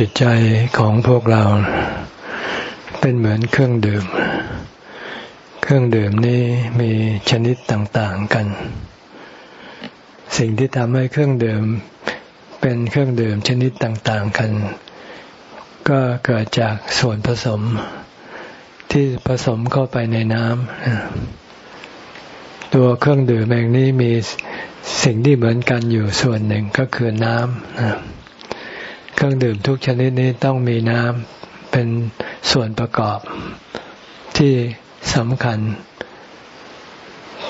จิตใจของพวกเรา เป็นเหมือนเครื่องดื่ม เครื่องดื่มนี้มีชนิดต่างๆกัน สิ่งที่ทำให้เครื่องดื่ม เป็นเครื่องดื่มชนิดต่างๆกัน ก็เกิดจากส่วนผสมที่ผสมเข้าไปในน้ำตัวเครื่องดื่มเองนี้มีสิ่งที่เหมือนกันอยู่ส่วนหนึ่งก็คือน้ำ เครื่องดื่มทุกชนิดนี้ต้องมีน้ำเป็นส่วนประกอบที่สำคัญ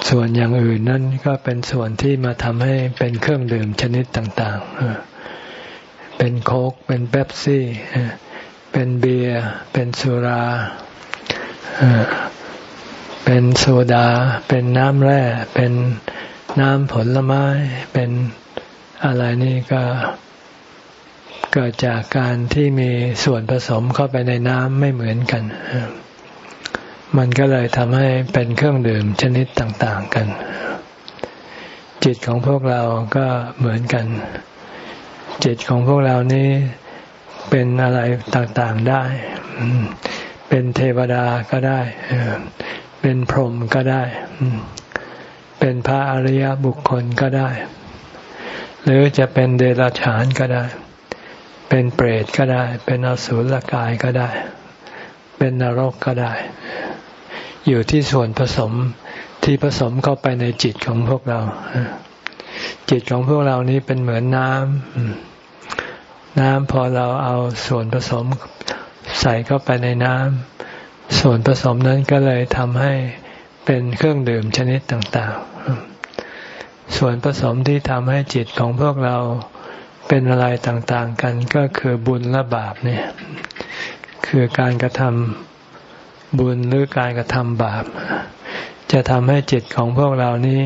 ส่วนอย่างอื่นนั่นก็เป็นส่วนที่มาทำให้เป็นเครื่องดื่มชนิดต่างๆ เป็นโค้ก เป็นเบปซี่ เป็นเบียร์ เป็นสุรา เป็นโซดา เป็นน้ำแร่ เป็นน้ำผลไม้ เป็นอะไรนี่ก็เกิดจากการที่มีส่วนผสมเข้าไปในน้ำไม่เหมือนกัน มันก็เลยทำให้เป็นเครื่องดื่มชนิดต่าง ๆกัน จิตของพวกเราก็เหมือนกัน จิตของพวกเรานี้เป็นอะไรต่างๆได้ เป็นเทวดาก็ได้ เป็นพรหมก็ได้ เป็นพระอริยบุคคลก็ได้ หรือจะเป็นเดรัจฉานก็ได้ เป็นเปรตก็ได้ เป็นอสุรกายก็ได้ เป็นนรกก็ได้ อยู่ที่ส่วนผสมที่ผสมเข้าไปในจิตของพวกเรา จิตของพวกเรานี้เป็นเหมือนน้ำน้ำพอเราเอาส่วนผสมใส่เข้าไปในน้ำส่วนผสมนั้นก็เลยทำให้เป็นเครื่องดื่มชนิดต่าง ๆ ส่วนผสมที่ทำให้จิตของพวกเรา เป็นอะไรต่างๆกันก็คือบุญและบาปเนี่ย คือการกระทำบุญหรือการกระทำบาป จะทำให้จิตของพวกเรานี้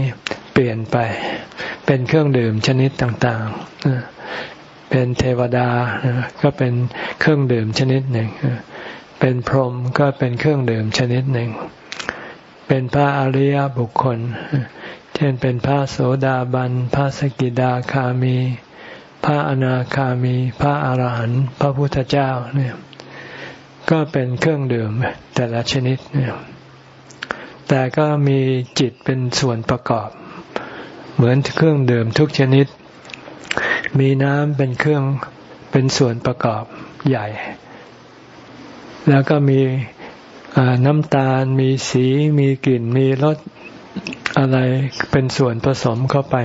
เปลี่ยนไป เป็นเครื่องดื่มชนิดต่างๆ เป็นเทวดาก็เป็นเครื่องดื่มชนิดหนึ่ง เป็นพรหมก็เป็นเครื่องดื่มชนิดหนึ่ง เป็นพระอริยบุคคล เช่นเป็นพระโสดาบัน พระสกิดาคามี พระอนาคามี พระอาหารหันต์พระพุทธเจ้าเนี่ยก็เป็นเครื่องดื่มแต่ละชนิดเนี่ยแต่ก็มีจิตเป็นส่วนประกอบ เหมือนเครื่องดื่มทุกชนิด มีน้ำเป็นเครื่องเป็นส่วนประกอบใหญ่ แล้วก็มีน้ำตาล มีสีมีกลิ่นมีรสอะไรเป็นส่วนผสมเข้าไป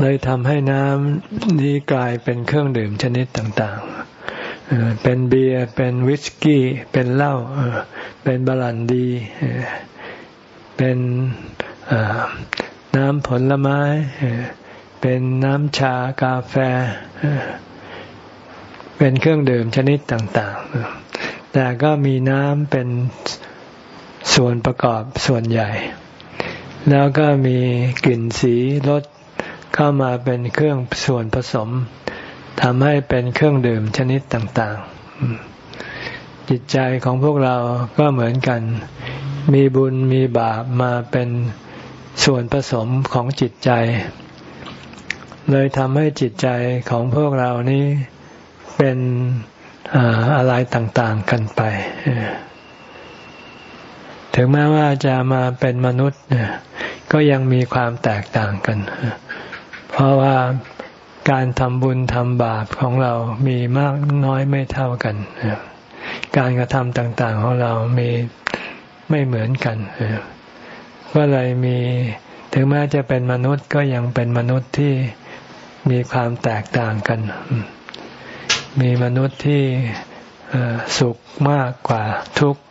เลยทำให้น้ำนี้กลายเป็นเครื่องดื่มชนิดต่างๆ เป็นเบียร์ เป็นวิสกี้ เป็นเหล้า เป็นบรันดี เป็นน้ำผลไม้ เป็นน้ำชากาแฟ เป็นเครื่องดื่มชนิดต่างๆ แต่ก็มีน้ำเป็นส่วนประกอบส่วนใหญ่ แล้วก็มีกลิ่นสีรส เข้ามาเป็นเครื่องส่วนผสมทำให้เป็นเครื่องดื่มชนิดต่างๆ จิตใจของพวกเราก็เหมือนกัน มีบุญมีบาปมาเป็นส่วนผสมของจิตใจ เลยทำให้จิตใจของพวกเรานี้เป็นอะไรต่างๆกันไป ถึงแม้ว่าจะมาเป็นมนุษย์ก็ยังมีความแตกต่างกันเพราะว่าการทำบุญทำบาปของเรามีมากน้อยไม่เท่ากัน การกระทำต่างๆของเรามีไม่เหมือนกันก็เลยมีถึงแม้จะเป็นมนุษย์ก็ยังเป็นมนุษย์ที่มีความแตกต่างกัน มีมนุษย์ที่สุขมากกว่าทุกข์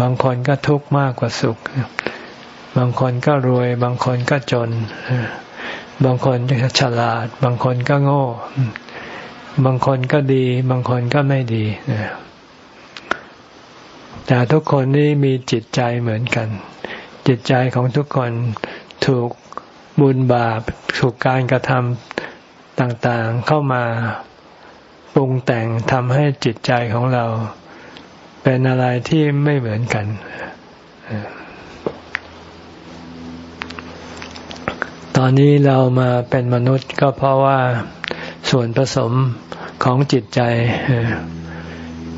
บางคนก็ทุกข์มากกว่าสุข บางคนก็รวย บางคนก็จน บางคนก็ฉลาด บางคนก็โง่ บางคนก็ดี บางคนก็ไม่ดีแต่ทุกคนนี่มีจิตใจเหมือนกัน จิตใจของทุกคนถูกบุญบาปถูกการกระทำต่างๆเข้ามาปรุงแต่งทำให้จิตใจของเรา เป็นอะไรที่ไม่เหมือนกัน ตอนนี้เรามาเป็นมนุษย์ก็เพราะว่าส่วนผสมของจิตใจ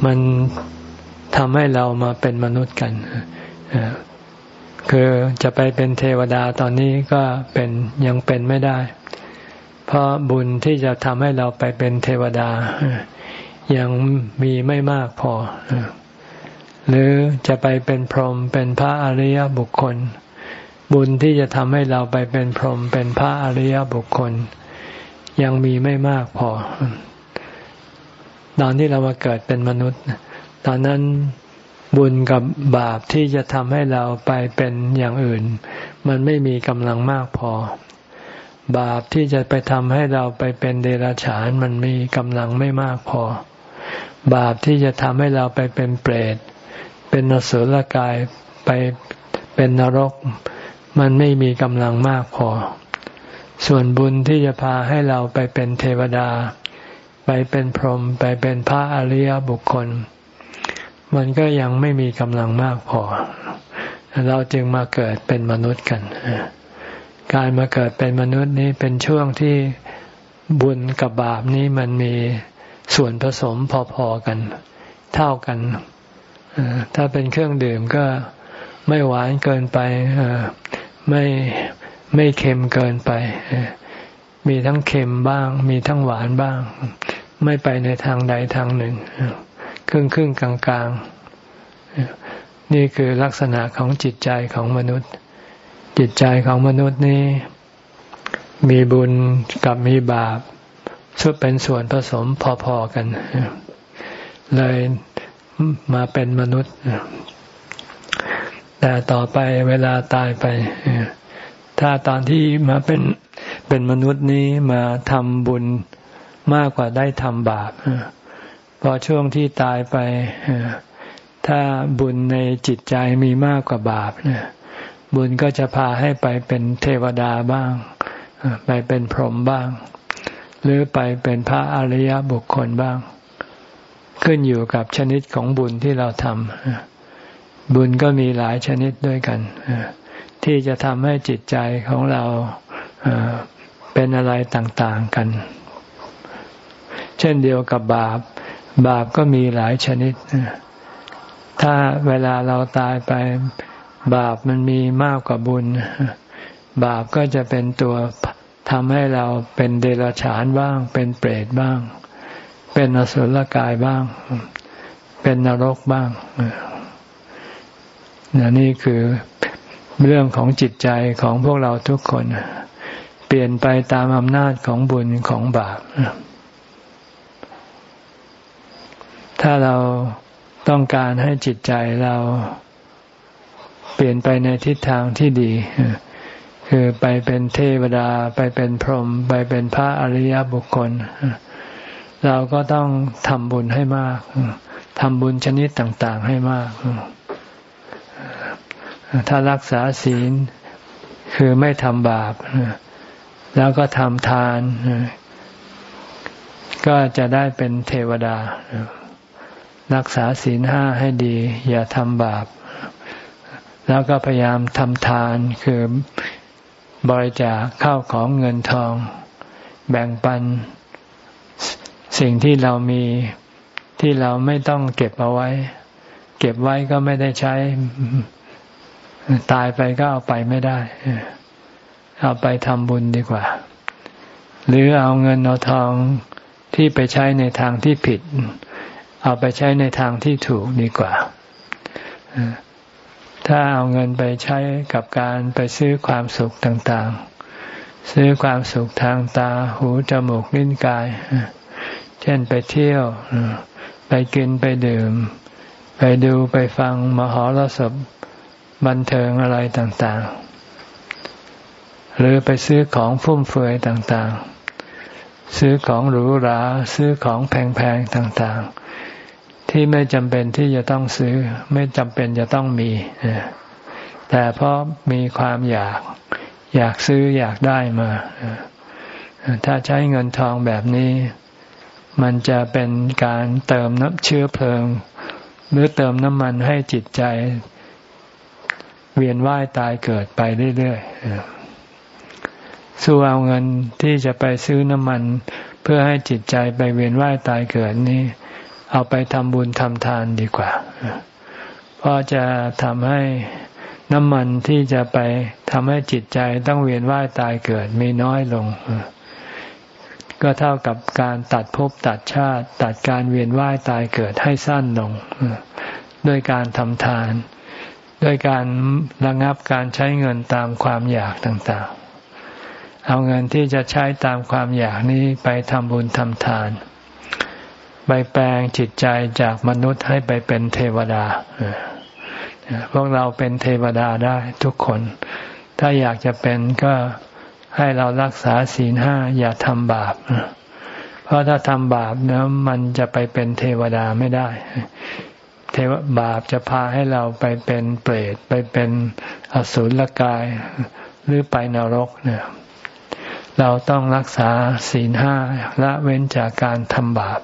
มันทำให้เรามาเป็นมนุษย์กัน คือจะไปเป็นเทวดาตอนนี้ก็เป็นยังเป็นไม่ได้ เพราะบุญที่จะทำให้เราไปเป็นเทวดา ยังมีไม่มากพอ หรือจะไปเป็นพรหมเป็นพระอริยบุคคล บุญที่จะทำให้เราไปเป็นพรหมเป็นพระอริยบุคคล ยังมีไม่มากพอ ตอนที่เรามาเกิดเป็นมนุษย์ ตอนนั้นบุญกับบาปที่จะทำให้เราไปเป็นอย่างอื่น มันไม่มีกำลังมากพอ บาปที่จะไปทำให้เราไปเป็นเดรัจฉาน มันมีกำลังไม่มากพอ บาปที่จะทำให้เราไปเป็นเปรต เป็นนสุลกายไปเป็นนรก มันไม่มีกำลังมากพอ ส่วนบุญที่จะพาให้เราไปเป็นเทวดา ไปเป็นพรหมไปเป็นพระอริยบุคคล มันก็ยังไม่มีกำลังมากพอ เราจึงมาเกิดเป็นมนุษย์กัน การมาเกิดเป็นมนุษย์นี้เป็นช่วงที่บุญกับบาปนี้มันมีส่วนผสมพอๆกัน เท่ากัน ถ้าเป็นเครื่องดื่มก็ไม่หวานเกินไป ไม่ไม่เค็มเกินไป มีทั้งเค็มบ้าง มีทั้งหวานบ้าง ไม่ไปในทางใดทางหนึ่ง ครึ่งครึ่งกลางกลางนี่คือลักษณะของจิตใจของมนุษย์ จิตใจของมนุษย์นี้ มีบุญกับมีบาปซึ่งเป็นส่วนผสมพอๆกัน เลยมาเป็นมนุษย์ แต่ต่อไปเวลาตายไป ถ้าตอนที่มาเป็นเป็นมนุษย์นี้มาทำบุญมากกว่าได้ทำบาปพอช่วงที่ตายไปถ้าบุญในจิตใจมีมากกว่าบาปบุญก็จะพาให้ไปเป็นเทวดาบ้าง ไปเป็นพรหมบ้าง หรือไปเป็นพระอริยบุคคลบ้าง ขึ้นอยู่กับชนิดของบุญที่เราทำ บุญก็มีหลายชนิดด้วยกันที่จะทำให้จิตใจของเราเป็นอะไรต่างๆกัน เช่นเดียวกับบาป บาปก็มีหลายชนิด ถ้าเวลาเราตายไป บาปมันมีมากกว่าบุญ บาปก็จะเป็นตัวทำให้เราเป็นเดรัจฉานบ้าง เป็นเปรตบ้าง เป็นอสุรกายบ้าง เป็นนรกบ้าง นี่คือเรื่องของจิตใจของพวกเราทุกคน เปลี่ยนไปตามอำนาจของบุญของบาป ถ้าเราต้องการให้จิตใจเราเปลี่ยนไปในทิศทางที่ดี คือไปเป็นเทวดา ไปเป็นพรหมไปเป็นพระอริยบุคคล เราก็ต้องทำบุญให้มากทำบุญชนิดต่าง ๆ ให้มาก ถ้ารักษาศีลคือไม่ทำบาปแล้วก็ทำทาน ก็จะได้เป็นเทวดา รักษาศีลห้าให้ดี อย่าทำบาป แล้วก็พยายามทำทานคือบริจาคข้าวของเงินทอง แบ่งปันสิ่งที่เรามีที่เราไม่ต้องเก็บเอาไว้ เก็บไว้ก็ไม่ได้ใช้ ตายไปก็เอาไปไม่ได้ เอาไปทำบุญดีกว่า หรือเอาเงินเอาทองที่ไปใช้ในทางที่ผิด เอาไปใช้ในทางที่ถูกดีกว่า ถ้าเอาเงินไปใช้กับการไปซื้อความสุขต่างๆ ซื้อความสุขทางตาหูจมูกลิ้นกาย เช่นไปเที่ยว ไปกินไปดื่ม ไปดูไปฟังมหรสพ บันเทิงอะไรต่างๆ หรือไปซื้อของฟุ่มเฟือยต่างๆ ซื้อของหรูหราซื้อของแพงๆต่างๆ ที่ไม่จำเป็นที่จะต้องซื้อ ไม่จำเป็นจะต้องมี แต่เพราะมีความอยาก อยากซื้ออยากได้มา ถ้าใช้เงินทองแบบนี้ มันจะเป็นการเติมน้ำเชื้อเพลิง หรือเติมน้ำมันให้จิตใจ เวียนว่ายตายเกิดไปเรื่อยๆสู้เอาเงินที่จะไปซื้อน้ำมันไปพื่อให้จิตใจไปเวียนว่ายตายเกิดนี้ เอาไปทำบุญทำทานดีกว่า เพราะจะทำให้น้ำมันที่จะไปทำให้จิตใจต้องเวียนว่ายตายเกิดมีน้อยลง ก็เท่ากับการตัดภพตัดชาติ ตัดการเวียนว่ายตายเกิดให้สั้นลง ด้วยการทำทาน ด้วยการระงับการใช้เงินตามความอยากต่างๆ เอาเงินที่จะใช้ตามความอยากนี้ไปทำบุญทำทาน ไปแปลงจิตใจจากมนุษย์ให้ไปเป็นเทวดา พวกเราเป็นเทวดาได้ทุกคน ถ้าอยากจะเป็นก็ให้เรารักษาศีลห้าอย่าทำบาป เพราะถ้าทำบาปนะมันจะไปเป็นเทวดาไม่ได้ เทวบาปจะพาให้เราไปเป็นเปรตไปเป็นอสุรกาย หรือไปนรกเนี่ยเราต้องรักษาศีลห้าละเว้นจากการทำบาป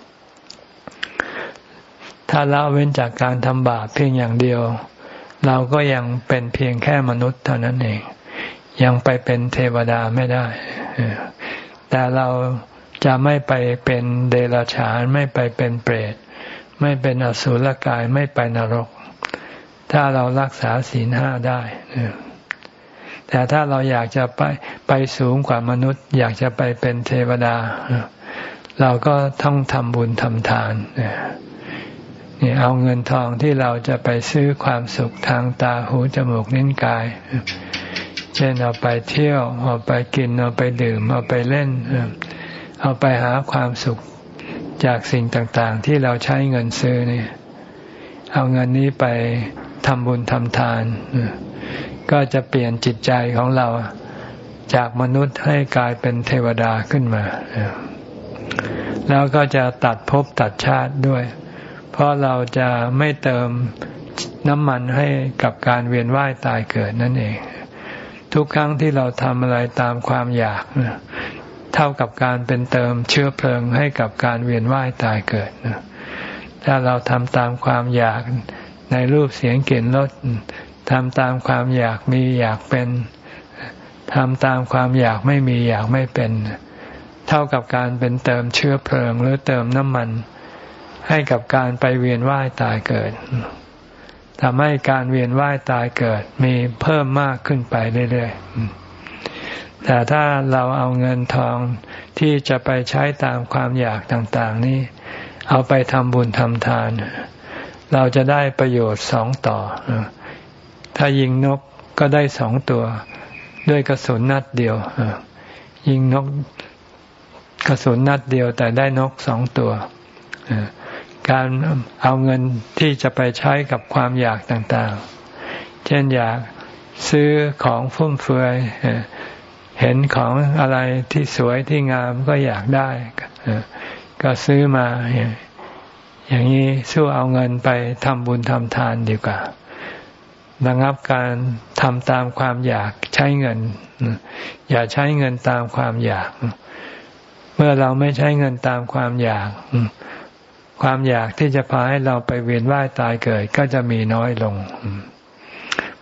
ถ้าละเว้นจากการทำบาปเพียงอย่างเดียว เราก็ยังเป็นเพียงแค่มนุษย์เท่านั้นเอง ยังไปเป็นเทวดาไม่ได้ แต่เราจะไม่ไปเป็นเดรัจฉานไม่ไปเป็นเปรต ไม่เป็นอสุรกายไม่ไปนรก ถ้าเรารักษาศีลห้าได้แต่ถ้าเราอยากจะไปไปสูงกว่ามนุษย์ อยากจะไปเป็นเทวดา เราก็ต้องทำบุญทำทานนี่เอาเงินทองที่เราจะไปซื้อความสุขทางตาหูจมูกนิ้นกาย เช่นเอาไปเที่ยว เอาไปกิน เอาไปดื่ม เอาไปเล่น เอาไปหาความสุข จากสิ่งต่างๆ ที่เราใช้เงินซื้อเนี่ย เอาเงินนี้ไปทำบุญทำทาน ก็จะเปลี่ยนจิตใจของเราจากมนุษย์ให้กลายเป็นเทวดาขึ้นมา แล้วก็จะตัดภพตัดชาติด้วย เพราะเราจะไม่เติมน้ำมันให้กับการเวียนว่ายตายเกิดนั่นเอง ทุกครั้งที่เราทำอะไรตามความอยาก เท่ากับการเป็นเติมเชื้อเพลิงให้กับการเวียนว่ายตายเกิดนะถ้าเราทำตามความอยากในรูปเสียงกลิ่นรสทำตามความอยากมีอยากเป็นทำตามความอยากไม่มีอยากไม่เป็น เท่ากับการเป็นเติมเชื้อเพลิงหรือเติมน้ำมัน ให้กับการไปเวียนว่ายตายเกิดทำให้การเวียนว่ายตายเกิดมีเพิ่มมากขึ้นไปเรื่อยๆ แต่ถ้าเราเอาเงินทองที่จะไปใช้ตามความอยากต่างๆ นี้ เอาไปทำบุญทำทาน เราจะได้ประโยชน์สองต่อ ถ้ายิงนกก็ได้สองตัว ด้วยกระสุนนัดเดียว ยิงนกกระสุนนัดเดียวแต่ได้นกสองตัว การเอาเงินที่จะไปใช้กับความอยากต่างๆ เช่นอยากซื้อของฟุ่มเฟือย เห็นของอะไรที่สวยที่งามก็อยากได้ ก็ซื้อมา อย่างนี้สู้เอาเงินไปทำบุญทำทานดีกว่าระงับการทำตามความอยากใช้เงิน อย่าใช้เงินตามความอยาก เมื่อเราไม่ใช้เงินตามความอยาก ความอยากที่จะพาให้เราไปเวียนว่ายตายเกิด ก็จะมีน้อยลง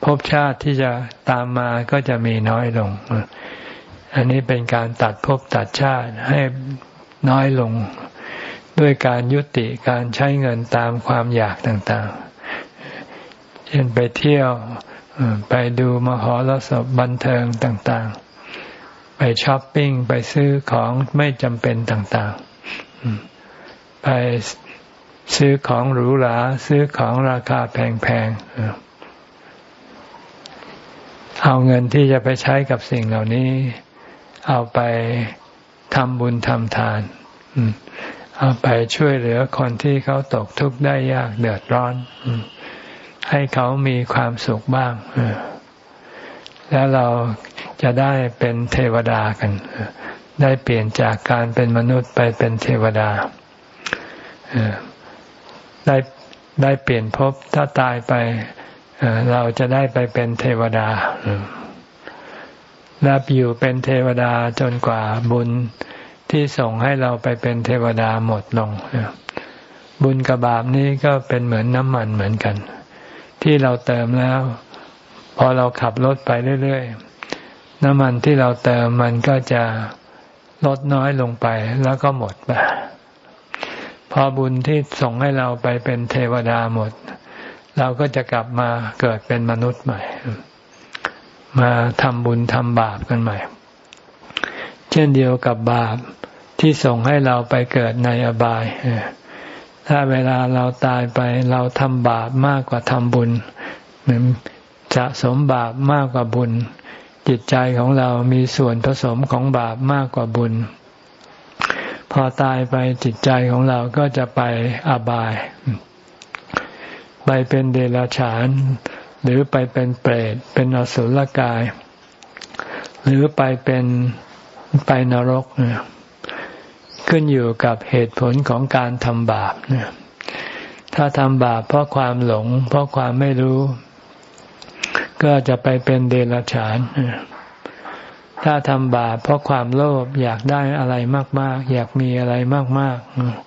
ภพชาติที่จะตามมาก็จะมีน้อยลง อันนี้เป็นการตัดภพตัดชาติให้น้อยลงด้วยการยุติการใช้เงินตามความอยากต่างๆ เช่นไปเที่ยวไปดูมหรสพบันเทิงต่างๆ ไปช้อปปิ้งไปซื้อของไม่จำเป็นต่างๆ ไปซื้อของหรูหราซื้อของราคาแพงๆ เอาเงินที่จะไปใช้กับสิ่งเหล่านี้ เอาไปทำบุญทำทาน เอาไปช่วยเหลือคนที่เขาตกทุกข์ได้ยากเดือดร้อน ให้เขามีความสุขบ้าง แล้วเราจะได้เป็นเทวดากัน ได้เปลี่ยนจากการเป็นมนุษย์ไปเป็นเทวดา ได้ได้เปลี่ยนภพถ้าตายไป เราจะได้ไปเป็นเทวดา รับอยู่เป็นเทวดาจนกว่าบุญที่ส่งให้เราไปเป็นเทวดาหมดลง บุญกับบาปนี้ก็เป็นเหมือนน้ำมันเหมือนกัน ที่เราเติมแล้ว พอเราขับรถไปเรื่อยๆ น้ำมันที่เราเติมมันก็จะลดน้อยลงไปแล้วก็หมดไปพอบุญที่ส่งให้เราไปเป็นเทวดาหมด เราก็จะกลับมาเกิดเป็นมนุษย์ใหม่ มาทำบุญทำบาปกันใหม่ เช่นเดียวกับบาปที่ส่งให้เราไปเกิดในอบาย ถ้าเวลาเราตายไปเราทำบาปมากกว่าทำบุญจะสมบาปมากกว่าบุญ จิตใจของเรามีส่วนผสมของบาปมากกว่าบุญ พอตายไปจิตใจของเราก็จะไปอบาย ไปเป็นเดรัจฉาน หรือไปเป็นเปรตเป็นอสุรกาย หรือไปเป็นไปนรกเนี่ยขึ้นอยู่กับเหตุผลของการทำบาปเนี่ยถ้าทำบาปเพราะความหลง เพราะความไม่รู้ ก็จะไปเป็นเดรัจฉานถ้าทำบาปเพราะความโลภอยากได้อะไรมาก ๆ อยากมีอะไรมาก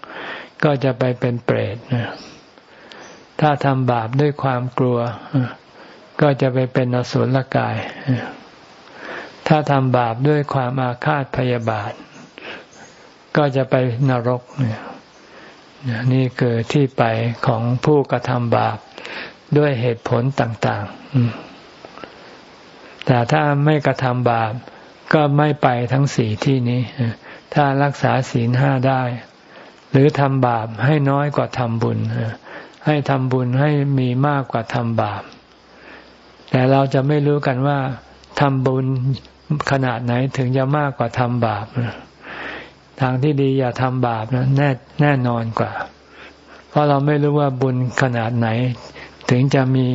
ๆ ก็จะไปเป็นเปรตถ้าทำบาปด้วยความกลัว ก็จะไปเป็นอสุรกาย ถ้าทำบาปด้วยความอาฆาตพยาบาท ก็จะไปนรกนี่ยนี่คือที่ไปของผู้กระทำบาปด้วยเหตุผลต่างๆ แต่ถ้าไม่กระทำบาปก็ไม่ไปทั้งสี่ที่นี้ ถ้ารักษาศีลห้าได้ หรือทำบาปให้น้อยกว่าทำบุญ ให้ทำบุญให้มีมากกว่าทำบาป แต่เราจะไม่รู้กันว่าทำบุญขนาดไหนถึงจะมากกว่าทำบาปทางที่ดีอย่าทำบาปนะแน่แน่นอนกว่า เพราะเราไม่รู้ว่าบุญขนาดไหน ถึงจะมี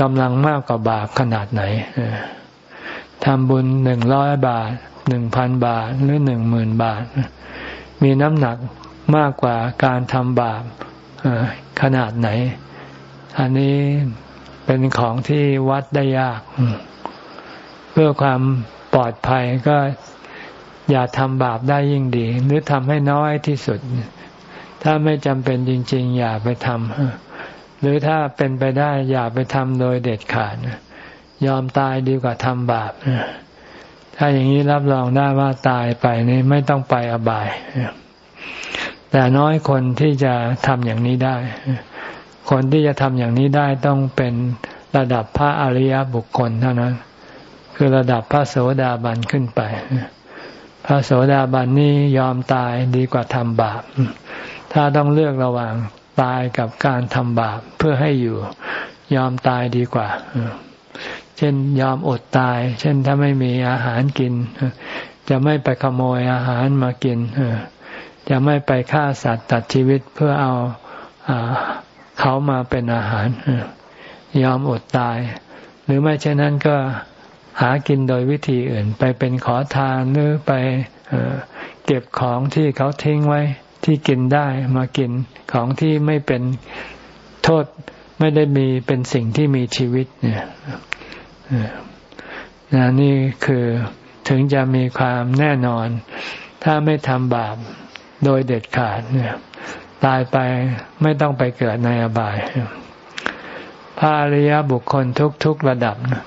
กำลังมากกว่าบาปขนาดไหนทำบุญหนึ่งร้อยบาทหนึ่งพันบาทหรือหนึ่งหมื่นบาท มีน้ำหนักมากกว่าการทำบาปขนาดไหน อันนี้ เป็นของที่วัดได้ยาก เพื่อความปลอดภัยก็อย่าทำบาปได้ยิ่งดี หรือทำให้น้อยที่สุด ถ้าไม่จำเป็นจริง ๆ อย่าไปทำหรือถ้าเป็นไปได้อย่าไปทำโดยเด็ดขาดยอมตายดีกว่าทำบาปถ้าอย่างนี้รับรองได้ว่าตายไปนี่ไม่ต้องไปอบายแต่น้อยคนที่จะทำอย่างนี้ได้ คนที่จะทำอย่างนี้ได้ต้องเป็นระดับพระอริยบุคคลเท่านั้น คือระดับพระโสดาบันขึ้นไป พระโสดาบันนี้ยอมตายดีกว่าทำบาป ถ้าต้องเลือกระหว่างตายกับการทำบาปเพื่อให้อยู่ ยอมตายดีกว่า เช่นยอมอดตาย เช่นถ้าไม่มีอาหารกิน จะไม่ไปขโมยอาหารมากินจะไม่ไปฆ่าสัตว์ตัดชีวิตเพื่อเอา เขามาเป็นอาหาร ยอมอดตาย หรือไม่เช่นนั้นก็หากินโดยวิธีอื่น ไปเป็นขอทานหรือไปเก็บของที่เขาทิ้งไว้ที่กินได้มากินของที่ไม่เป็นโทษไม่ได้มีเป็นสิ่งที่มีชีวิตเนี่ยนนี่คือถึงจะมีความแน่นอน ถ้าไม่ทำบาปโดยเด็ดขาดเนี่ย ตายไปไม่ต้องไปเกิดในอบาย พระอริยบุคคลทุกๆระดับนะ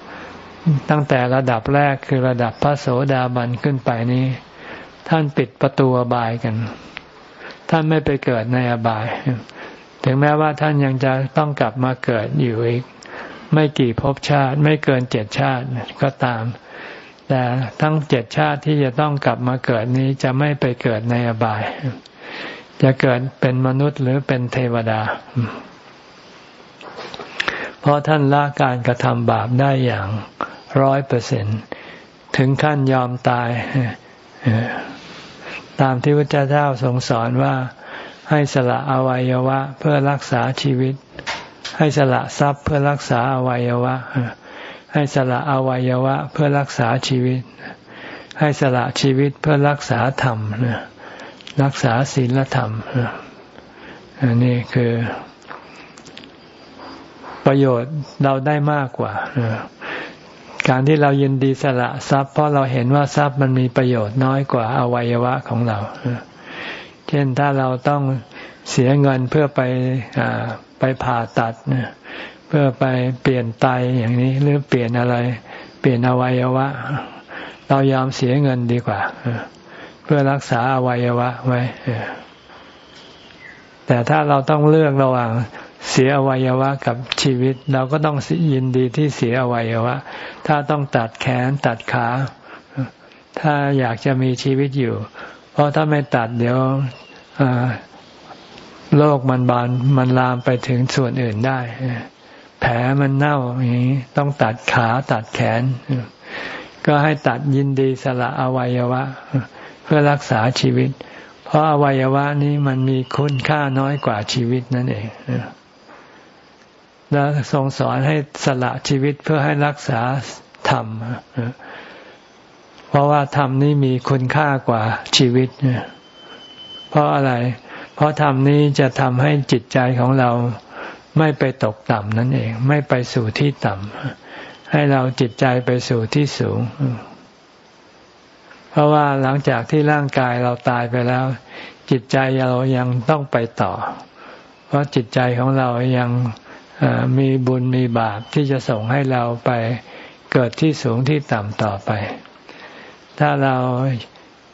ตั้งแต่ระดับแรกคือระดับพระโสดาบันขึ้นไปนี้ ท่านปิดประตูอบายกัน ท่านไม่ไปเกิดในอบาย ถึงแม้ว่าท่านยังจะต้องกลับมาเกิดอยู่อีก ไม่กี่ภพชาติไม่เกินเจ็ดชาติก็ตาม แต่ทั้งเจ็ดชาติที่จะต้องกลับมาเกิดนี้จะไม่ไปเกิดในอบาย จะเกิดเป็นมนุษย์หรือเป็นเทวดา เพราะท่านละการกระทำบาปได้อย่างร้อยเปอร์เซ็นถึงขั้นยอมตาย ตามที่พระเจ้าทรงสอนว่าให้สละอวัยวะเพื่อรักษาชีวิต ให้สละทรัพย์เพื่อรักษาอวัยวะ ให้สละอวัยวะเพื่อรักษาชีวิต ให้สละชีวิตเพื่อรักษาธรรม รักษาศีลธรรมอันนี้คือ ประโยชน์เราได้มากกว่าการที่เรายินดีสละทรัพย์ เพราะเราเห็นว่าทรัพย์มันมีประโยชน์น้อยกว่าอวัยวะของเรา เช่นถ้าเราต้องเสียเงินเพื่อไปไปผ่าตัดเพื่อไปเปลี่ยนไตอย่างนี้หรือเปลี่ยนอะไร เปลี่ยนอวัยวะ เรายอมเสียเงินดีกว่า พื่อรักษาอวัยวะไว้แต่ถ้าเราต้องเลือกระหว่างเสียอวัยวะกับชีวิต เราก็ต้องยินดีที่เสียอวัยวะ ถ้าต้องตัดแขนตัดขา ถ้าอยากจะมีชีวิตอยู่ เพราะถ้าไม่ตัดเดี๋ยวโรคมันบานมันลามไปถึงส่วนอื่นได้ แผลมันเน่าอย่างนี้ต้องตัดขาตัดแขน ก็ให้ตัดยินดีสละอวัยวะ เพื่อรักษาชีวิต เพราะอวัยวะนี้มันมีคุณค่าน้อยกว่าชีวิตนั่นเองแล้วทรงสอนให้สละชีวิตเพื่อให้รักษาธรรมเพราะว่าธรรมนี้มีคุณค่ากว่าชีวิตเพราะอะไร เพราะธรรมนี้จะทำให้จิตใจของเราไม่ไปตกต่ำนั่นเอง ไม่ไปสู่ที่ต่ำให้เราจิตใจไปสู่ที่สูง เพราะว่าหลังจากที่ร่างกายเราตายไปแล้ว จิตใจเรายังต้องไปต่อ เพราะจิตใจของเรายังมีบุญมีบาปที่จะส่งให้เราไปเกิดที่สูงที่ต่ำต่อไป ถ้าเรา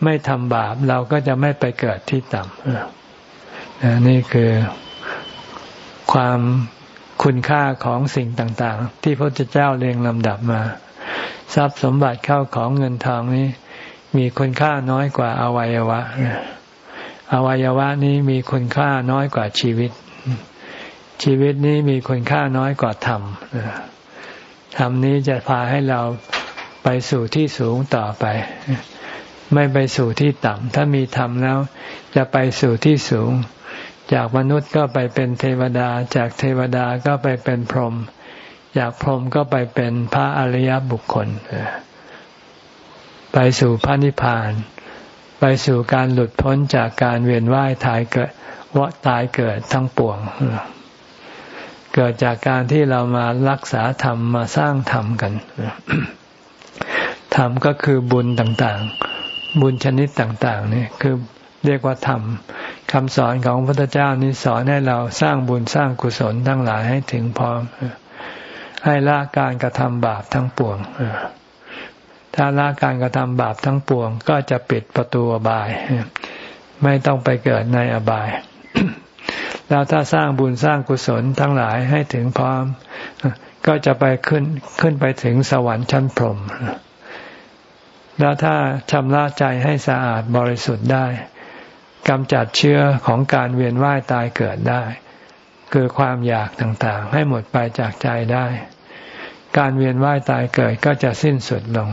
ไม่ทำบาปเราก็จะไม่ไปเกิดที่ต่ำนี่คือความคุณค่าของสิ่งต่าง ๆ ที่พระพุทธเจ้าเรียงลำดับมา ทรัพย์สมบัติเข้าของเงินทองนี้ มีคุณค่าน้อยกว่าอวัยวะ อวัยวะนี้มีคุณค่าน้อยกว่าชีวิต ชีวิตนี้มีคุณค่าน้อยกว่าธรรมธรรมนี้จะพาให้เราไปสู่ที่สูงต่อไป ไม่ไปสู่ที่ต่ำถ้ามีธรรมแล้ว จะไปสู่ที่สูง จากมนุษย์ก็ไปเป็นเทวดา จากเทวดาก็ไปเป็นพรหมจากพรหมก็ไปเป็นพระอริยบุคคล ไปสู่พระนิพพาน ไปสู่การหลุดพ้นจากการเวียนว่ายตายเกิดวะตายเกิดทั้งปวง เกิดจากการที่เรามารักษาธรรมมาสร้างธรรมกันธรรมก็คือบุญต่างๆ บุญชนิดต่างๆนี่คือเรียกว่าธรรมคำสอนของพระพุทธเจ้านี้สอนให้เราสร้างบุญสร้างกุศลทั้งหลายให้ถึงพร้อม ให้ละการกระทำบาปทั้งปวง ถ้าละการกระทำบาปทั้งปวง ก็จะปิดประตูอบาย ไม่ต้องไปเกิดในอบาย แล้วถ้าสร้างบุญสร้างกุศลทั้งหลายให้ถึงพร้อม ก็จะไปขึ้นขึ้นไปถึงสวรรค์ชั้นพรหมแล้วถ้าชำระใจให้สะอาดบริสุทธิ์ได้กำจัดเชื้อของการเวียนว่ายตายเกิดได้ คือความอยากต่างๆ ให้หมดไปจากใจได้ การเวียนว่ายตายเกิดก็จะสิ้นสุดลง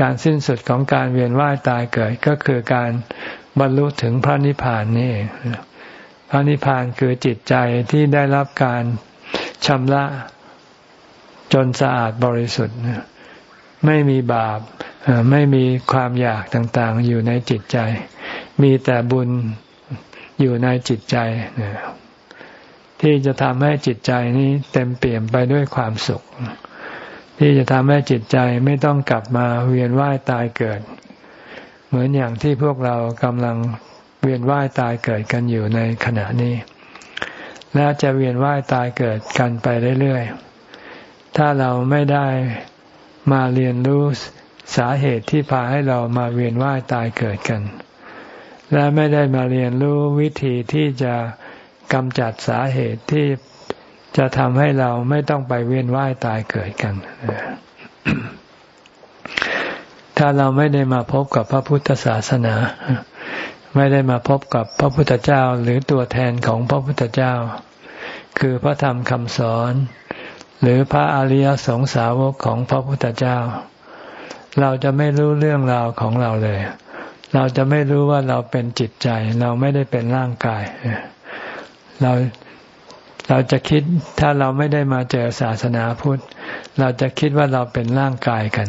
การสิ้นสุดของการเวียนว่ายตายเกิดก็คือการบรรลุถึงพระนิพพานนี่พระนิพพานคือจิตใจที่ได้รับการชำระจนสะอาดบริสุทธิ์ไม่มีบาปไม่มีความอยากต่างๆ อยู่ในจิตใจ มีแต่บุญอยู่ในจิตใจ ที่จะทำให้จิตใจนี้เต็มเปี่ยมไปด้วยความสุข ที่จะทำให้จิตใจไม่ต้องกลับมาเวียนว่ายตายเกิด เหมือนอย่างที่พวกเรากำลังเวียนว่ายตายเกิดกันอยู่ในขณะนี้ และจะเวียนว่ายตายเกิดกันไปเรื่อยๆ ถ้าเราไม่ได้มาเรียนรู้สาเหตุที่พาให้เรามาเวียนว่ายตายเกิดกัน และไม่ได้มาเรียนรู้วิธีที่จะ กำจัดสาเหตุที่จะทำให้เราไม่ต้องไปเวียนว่ายตายเกิดกัน ถ้าเราไม่ได้มาพบกับพระพุทธศาสนา ไม่ได้มาพบกับพระพุทธเจ้าหรือตัวแทนของพระพุทธเจ้า คือพระธรรมคำสอน หรือพระอริยสงสาวกของพระพุทธเจ้า เราจะไม่รู้เรื่องราวของเราเลย เราจะไม่รู้ว่าเราเป็นจิตใจ เราไม่ได้เป็นร่างกายเเราเราจะคิดถ้าเราไม่ได้มาเจอศาสนาพุทธ เราจะคิดว่าเราเป็นร่างกายกัน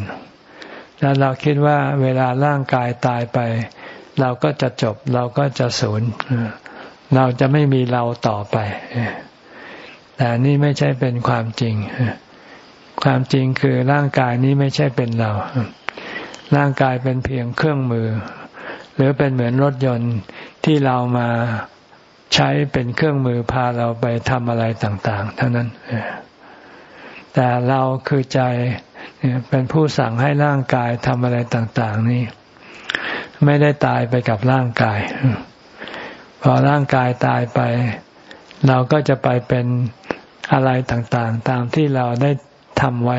แล้วเราคิดว่าเวลาร่างกายตายไป เราก็จะจบเราก็จะสูญเราจะไม่มีเราต่อไป แต่นี่ไม่ใช่เป็นความจริง ความจริงคือร่างกายนี้ไม่ใช่เป็นเรา ร่างกายเป็นเพียงเครื่องมือ หรือเป็นเหมือนรถยนต์ที่เรามา ใช้เป็นเครื่องมือพาเราไปทำอะไรต่าง ๆ เท่านั้น แต่เราคือใจเป็นผู้สั่งให้ร่างกายทำอะไรต่าง ๆ นี่ ไม่ได้ตายไปกับร่างกาย พอร่างกายตายไป เราก็จะไปเป็นอะไรต่างๆ ตามที่เราได้ทำไว้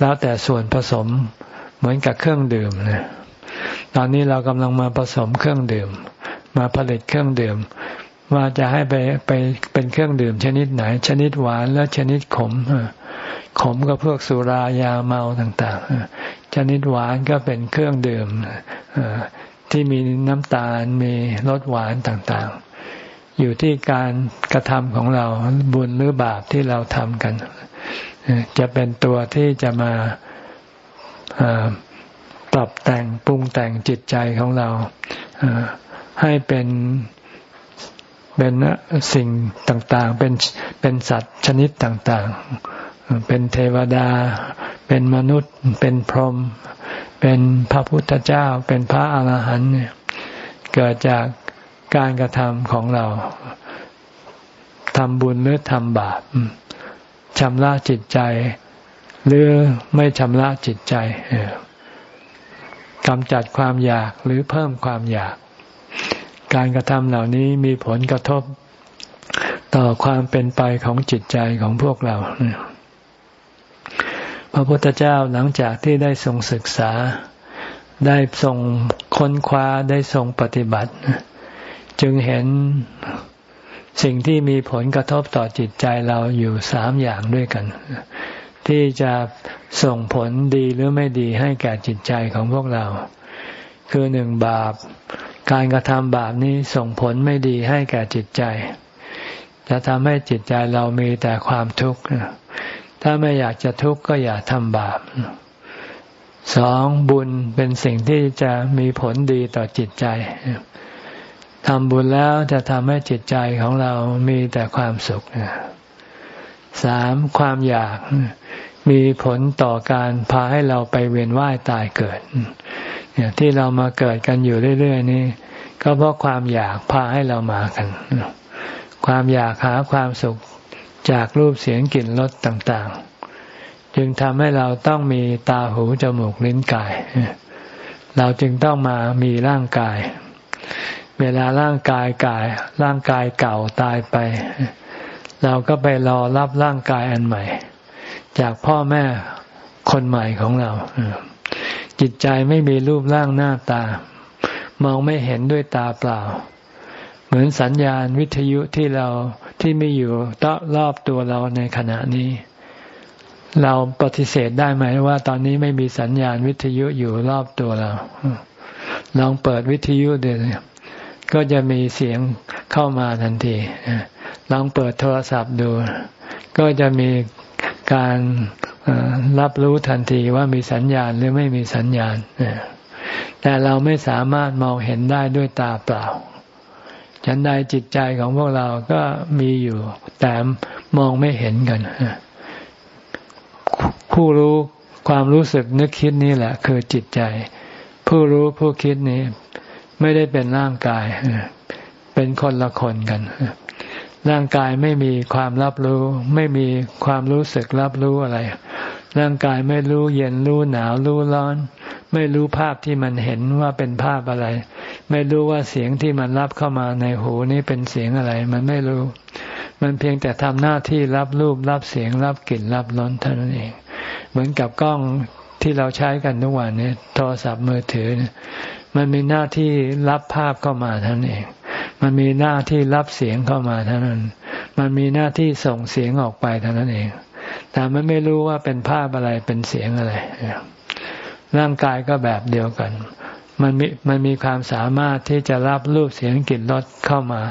แล้วแต่ส่วนผสมเหมือนกับเครื่องดื่มนะตอนนี้เรากำลังมาผสมเครื่องดื่ม มาผลิตเครื่องดื่ม ว่าจะให้ไปไปเป็นเครื่องดื่มชนิดไหน ชนิดหวานและชนิดขมขมก็พวกสุรายาเมาต่างๆ ชนิดหวานก็เป็นเครื่องดื่มที่มีน้ำตาลมีรสหวานต่างๆ อยู่ที่การกระทำของเราบุญหรือบาปที่เราทำกัน จะเป็นตัวที่จะมาปรับแต่งปรุงแต่งจิตใจของเราให้เป็น เป็นสิ่งต่างๆ เป็นเป็นสัตว์ชนิดต่างๆ เป็นเทวดา เป็นมนุษย์ เป็นพรหม เป็นพระพุทธเจ้า เป็นพระอาหารหันต์เกิดจากการกระทำของเราทำบุญหรือทำบาปชำระจิตใจ หรือไม่ชำระจิตใจกำจัดความอยากหรือเพิ่มความอยาก การกระทำเหล่านี้มีผลกระทบต่อความเป็นไปของจิตใจของพวกเรา พระพุทธเจ้าหลังจากที่ได้ทรงศึกษา ได้ทรงค้นคว้าได้ทรงปฏิบัติ จึงเห็นสิ่งที่มีผลกระทบต่อจิตใจเราอยู่สามอย่างด้วยกัน ที่จะส่งผลดีหรือไม่ดีให้แก่จิตใจของพวกเรา คือหนึ่งบาป การกระทำบาปนี้ส่งผลไม่ดีให้แก่จิตใจ จะทำให้จิตใจเรามีแต่ความทุกข์ถ้าไม่อยากจะทุกข์ก็อย่าทำบาปสองบุญเป็นสิ่งที่จะมีผลดีต่อจิตใจทำบุญแล้วจะทำให้จิตใจของเรามีแต่ความสุขสามความอยากมีผลต่อการพาให้เราไปเวียนว่ายตายเกิด เนี่ยที่เรามาเกิดกันอยู่เรื่อยๆนี่ก็เพราะความอยากพาให้เรามากัน ความอยากหาความสุขจากรูปเสียงกลิ่นรสต่างๆ จึงทำให้เราต้องมีตาหูจมูกลิ้นกาย เราจึงต้องมามีร่างกาย เวลาร่างกายกาย ร่างกายเก่าตายไป เราก็ไปรอรับร่างกายอันใหม่ จากพ่อแม่คนใหม่ของเรา จิตใจไม่มีรูปร่างหน้าตา มองไม่เห็นด้วยตาเปล่า เหมือนสัญญาณวิทยุที่เราที่มีอยู่ตรอบตัวเราในขณะนี้ เราปฏิเสธได้ไหมว่า ตอนนี้ไม่มีสัญญาณวิทยุอยู่รอบตัวเรา ลองเปิดวิทยุดูก็จะมีเสียงเข้ามาทันที ลองเปิดโทรศัพท์ดู ก็จะมีการ รับรู้ทันทีว่ามีสัญญาณหรือไม่มีสัญญาณแต่เราไม่สามารถมองเห็นได้ด้วยตาเปล่าฉันใดจิตใจของพวกเราก็มีอยู่ แต่มองไม่เห็นกันผู้รู้ความรู้สึกนึกคิดนี่แหละ คือจิตใจ ผู้รู้ผู้คิดนี้ ไม่ได้เป็นร่างกาย เป็นคนละคนกัน ร่างกายไม่มีความรับรู้ ไม่มีความรู้สึกรับรู้อะไร ร่างกายไม่รู้เย็นรู้หนาวรู้ร้อน ไม่รู้ภาพที่มันเห็นว่าเป็นภาพอะไร ไม่รู้ว่าเสียงที่มันรับเข้ามาในหูนี่เป็นเสียงอะไร มันไม่รู้ มันเพียงแต่ทำหน้าที่รับรูปรับเสียงรับกลิ่นรับรสเท่านั้นเอง เหมือนกับกล้องที่เราใช้กันทุกวันนี้โทรศัพท์มือถือนี่มันมีหน้าที่รับภาพเข้ามาเท่านั้นเอง มันมีหน้าที่รับเสียงเข้ามาเท่านั้น มันมีหน้าที่ส่งเสียงออกไปเท่านั้นเอง แต่มันไม่รู้ว่าเป็นภาพอะไรเป็นเสียงอะไร ร่างกายก็แบบเดียวกัน มันมีมันมีความสามารถที่จะรับรูปเสียงกลิ่นรสเข้ามา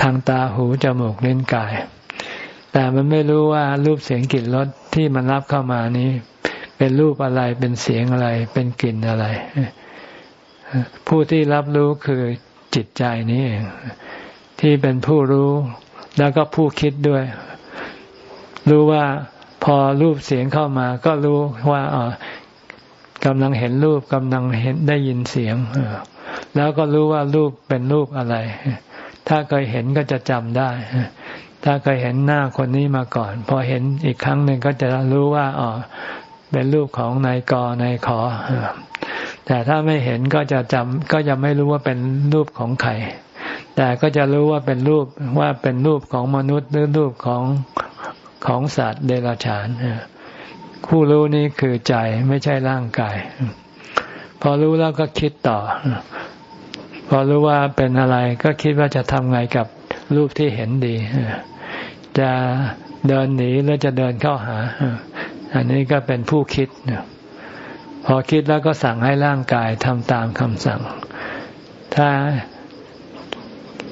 ทางตาหูจมูกลิ้นกาย แต่มันไม่รู้ว่ารูปเสียงกลิ่นรสที่มันรับเข้ามานี้ เป็นรูปอะไรเป็นเสียงอะไร เป็นกลิ่นอะไร ผู้ที่รับรู้คือ จิตใจนี้เองที่เป็นผู้รู้แล้วก็ผู้คิดด้วย รู้ว่าพอรูปเสียงเข้ามา ก็รู้ว่าอ๋อกำลังเห็นรูปกำลังเห็นได้ยินเสียงแล้วก็รู้ว่ารูปเป็นรูปอะไร ถ้าเคยเห็นก็จะจำได้ ถ้าเคยเห็นหน้าคนนี้มาก่อน พอเห็นอีกครั้งหนึ่งก็จะรู้ว่าอ๋อเป็นรูปของนายกนายขอ แต่ถ้าไม่เห็นก็จะจำก็จะไม่รู้ว่าเป็นรูปของใครแต่ก็จะรู้ว่าเป็นรูปว่าเป็นรูปของมนุษย์หรือรูปของของสัตว์เดรัจฉานผู้รู้นี้คือใจไม่ใช่ร่างกาย พอรู้แล้วก็คิดต่อ พอรู้ว่าเป็นอะไรก็คิดว่าจะทำไงกับรูปที่เห็นดี จะเดินหนีหรือจะเดินเข้าหา อันนี้ก็เป็นผู้คิด อคิดแล้วก็สั่งให้ร่างกายทำตามคำสั่ง ถ้า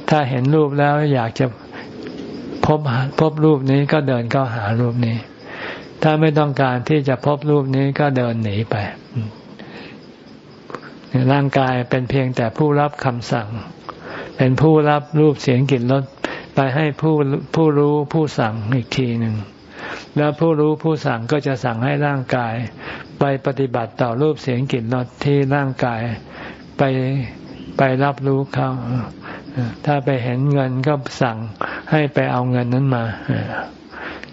ถ้าเห็นรูปแล้วอยากจะพบพบรูปนี้ก็เดินเข้าหารูปนี้ ถ้าไม่ต้องการที่จะพบรูปนี้ก็เดินหนีไป ร่างกายเป็นเพียงแต่ผู้รับคำสั่ง เป็นผู้รับรูปเสียงกลิ่นรสไปให้ผู้ผู้รู้ผู้สั่งอีกทีหนึ่ง แล้วผู้รู้ผู้สั่งก็จะสั่งให้ร่างกาย ไปปฏิบัติต่อรูปเสียงกลิ่นรสที่ร่างกายไปไปรับรู้เขาถ้าไปเห็นเงินก็สั่งให้ไปเอาเงินนั้นมา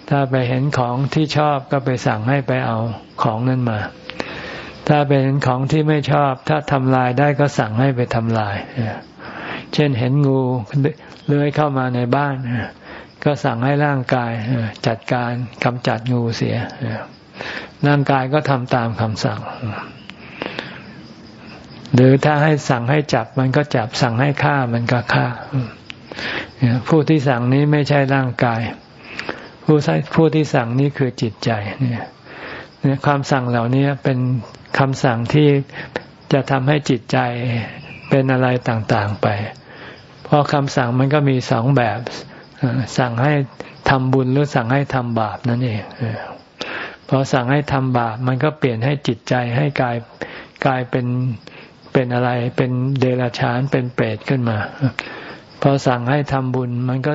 ถ้าไปเห็นของที่ชอบก็ไปสั่งให้ไปเอาของนั้นมา ถ้าไปเห็นของที่ไม่ชอบ ถ้าทำลายได้ก็สั่งให้ไปทำลาย เช่นเห็นงูเลื้อยเข้ามาในบ้าน ก็สั่งให้ร่างกายจัดการกำจัดงูเสียร่างกายก็ทำตามคำสั่ง หรือถ้าให้สั่งให้จับมันก็จับสั่งให้ฆ่ามันก็ฆ่าผู้ที่สั่งนี้ไม่ใช่ร่างกาย ผู้ผู้ที่สั่งนี้คือจิตใจเนี่ยความสั่งเหล่านี้เป็นคำสั่งที่จะทำให้จิตใจเป็นอะไรต่างๆไป เพราะคำสั่งมันก็มีสองแบบ สั่งให้ทำบุญหรือสั่งให้ทำบาปนั่นเองพอสั่งให้ทำบาปมันก็เปลี่ยนให้จิตใจให้กายกลายเป็นเป็นอะไร เป็นเดรัจฉานเป็นเปรตขึ้นมาพอสั่งให้ทำบุญมันก็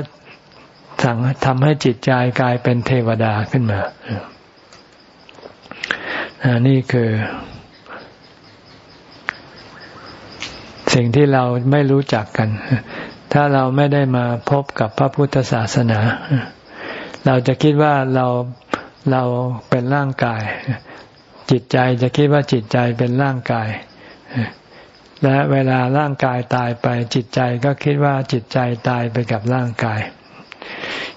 สั่งทำให้จิตใจกลายเป็นเทวดาขึ้นมานี่คือ สิ่งที่เราไม่รู้จักกัน ถ้าเราไม่ได้มาพบกับพระพุทธศาสนา เราจะคิดว่าเราเราเป็นร่างกาย จิตใจจะคิดว่าจิตใจเป็นร่างกาย และเวลาร่างกายตายไปจิตใจก็คิดว่าจิตใจตายไปกับร่างกาย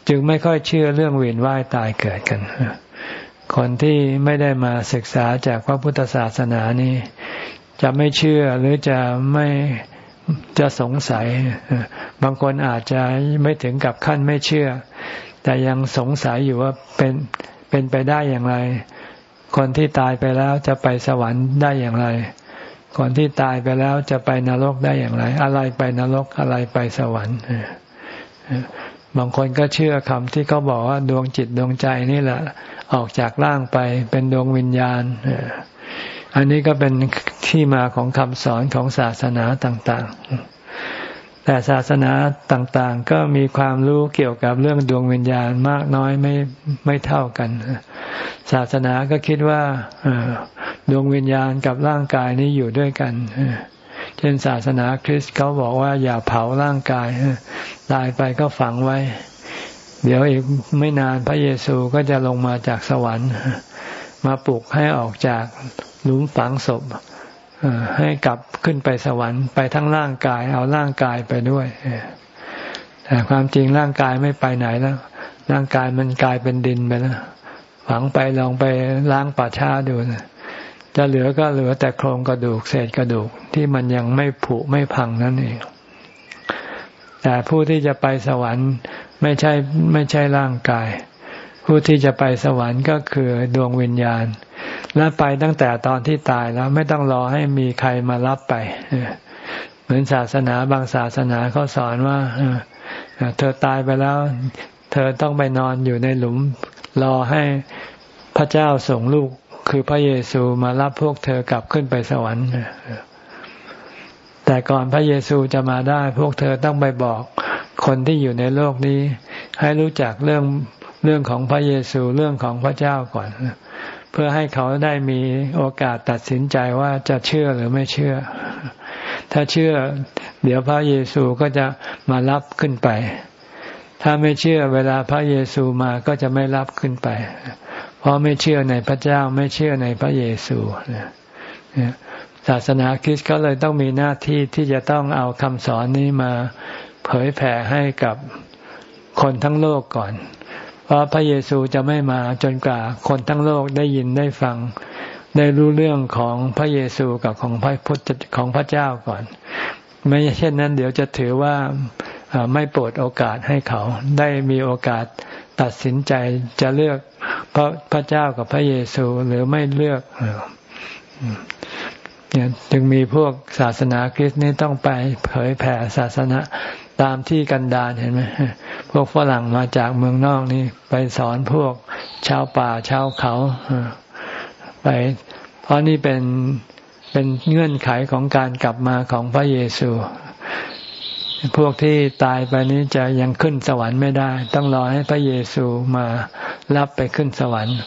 จึงไม่ค่อยเชื่อเรื่องเวียนว่ายตายเกิดกันคนที่ไม่ได้มาศึกษาจากพระพุทธศาสนานี้ จะไม่เชื่อหรือจะไม่ จะสงสัย บางคนอาจจะไม่ถึงกับขั้นไม่เชื่อ แต่ยังสงสัยอยู่ว่าเป็นเป็นไปได้อย่างไร คนที่ตายไปแล้วจะไปสวรรค์ได้อย่างไร คนที่ตายไปแล้วจะไปนรกได้อย่างไร อะไรไปนรกอะไรไปสวรรค์บางคนก็เชื่อคำที่เขาบอกว่าดวงจิตดวงใจนี่แหละ ออกจากร่างไปเป็นดวงวิญญาณ อันนี้ก็เป็นที่มาของคำสอนของศาสนาต่างๆ แต่ศาสนาต่างๆ ก็มีความรู้เกี่ยวกับเรื่องดวงวิญญาณมากน้อยไม่ไม่เท่ากัน ศาสนาก็คิดว่าดวงวิญญาณกับร่างกายนี้อยู่ด้วยกันเช่นศาสนาคริสต์เขาบอกว่าอย่าเผาร่างกายตายไปก็ฝังไว้ เดี๋ยวอีกไม่นานพระเยซูก็จะลงมาจากสวรรค์ มาปลุกให้ออกจากหลุมฝังศพให้กลับขึ้นไปสวรรค์ไปทั้งร่างกาย เอาร่างกายไปด้วยแต่ความจริงร่างกายไม่ไปไหนแล้วร่างกายมันกลายเป็นดินไปแล้วฝังไปลองไปล้างป่าช้าดูนะจะเหลือก็เหลือแต่โครงกระดูกเศษกระดูกที่มันยังไม่ผุไม่พังนั่นเอง แต่ผู้ที่จะไปสวรรค์ไม่ใช่ไม่ใช่ร่างกาย ผู้ที่จะไปสวรรค์ก็คือดวงวิญญาณ และไปตั้งแต่ตอนที่ตายแล้วไม่ต้องรอให้มีใครมารับไป เหมือนศาสนาบางศาสนาเขาสอนว่าเธอตายไปแล้ว เธอต้องไปนอนอยู่ในหลุม รอให้พระเจ้าส่งลูกคือพระเยซูมารับพวกเธอกลับขึ้นไปสวรรค์แต่ก่อนพระเยซูจะมาได้ พวกเธอต้องไปบอกคนที่อยู่ในโลกนี้ ให้รู้จักเรื่อง เรื่องของพระเยซูเรื่องของพระเจ้าก่อน เพื่อให้เขาได้มีโอกาสตัดสินใจว่าจะเชื่อหรือไม่เชื่อ ถ้าเชื่อ เดี๋ยวพระเยซูก็จะมารับขึ้นไป ถ้าไม่เชื่อเวลาพระเยซูมาก็จะไม่รับขึ้นไป เพราะไม่เชื่อในพระเจ้าไม่เชื่อในพระเยซูศาสนาคริสต์ก็เลยต้องมีหน้าที่ที่จะต้องเอาคำสอนนี้มาเผยแผ่ให้กับคนทั้งโลกก่อน เพราะพระเยซูจะไม่มาจนกว่าคนทั้งโลกได้ยินได้ฟัง ได้รู้เรื่องของพระเยซูกับของพระพุทธของพระเจ้าก่อน ไม่เช่นนั้น เดี๋ยวจะถือว่าไม่โปรดโอกาสให้เขาได้มีโอกาสตัดสินใจจะเลือกพระพระเจ้ากับพระเยซูหรือไม่เลือกเนี่ยจึงมีพวกศาสนาคริสต์นี่ต้องไปเผยแผ่ศาสนา ตามที่กันดารเห็นไหมพวกฝรั่งมาจากเมืองนอกนี่ไปสอนพวกชาวป่าชาวเขาไป เพราะนี่เป็นเป็นเงื่อนไขของการกลับมาของพระเยซู พวกที่ตายไปนี้จะยังขึ้นสวรรค์ไม่ได้ ต้องรอให้พระเยซูมารับไปขึ้นสวรรค์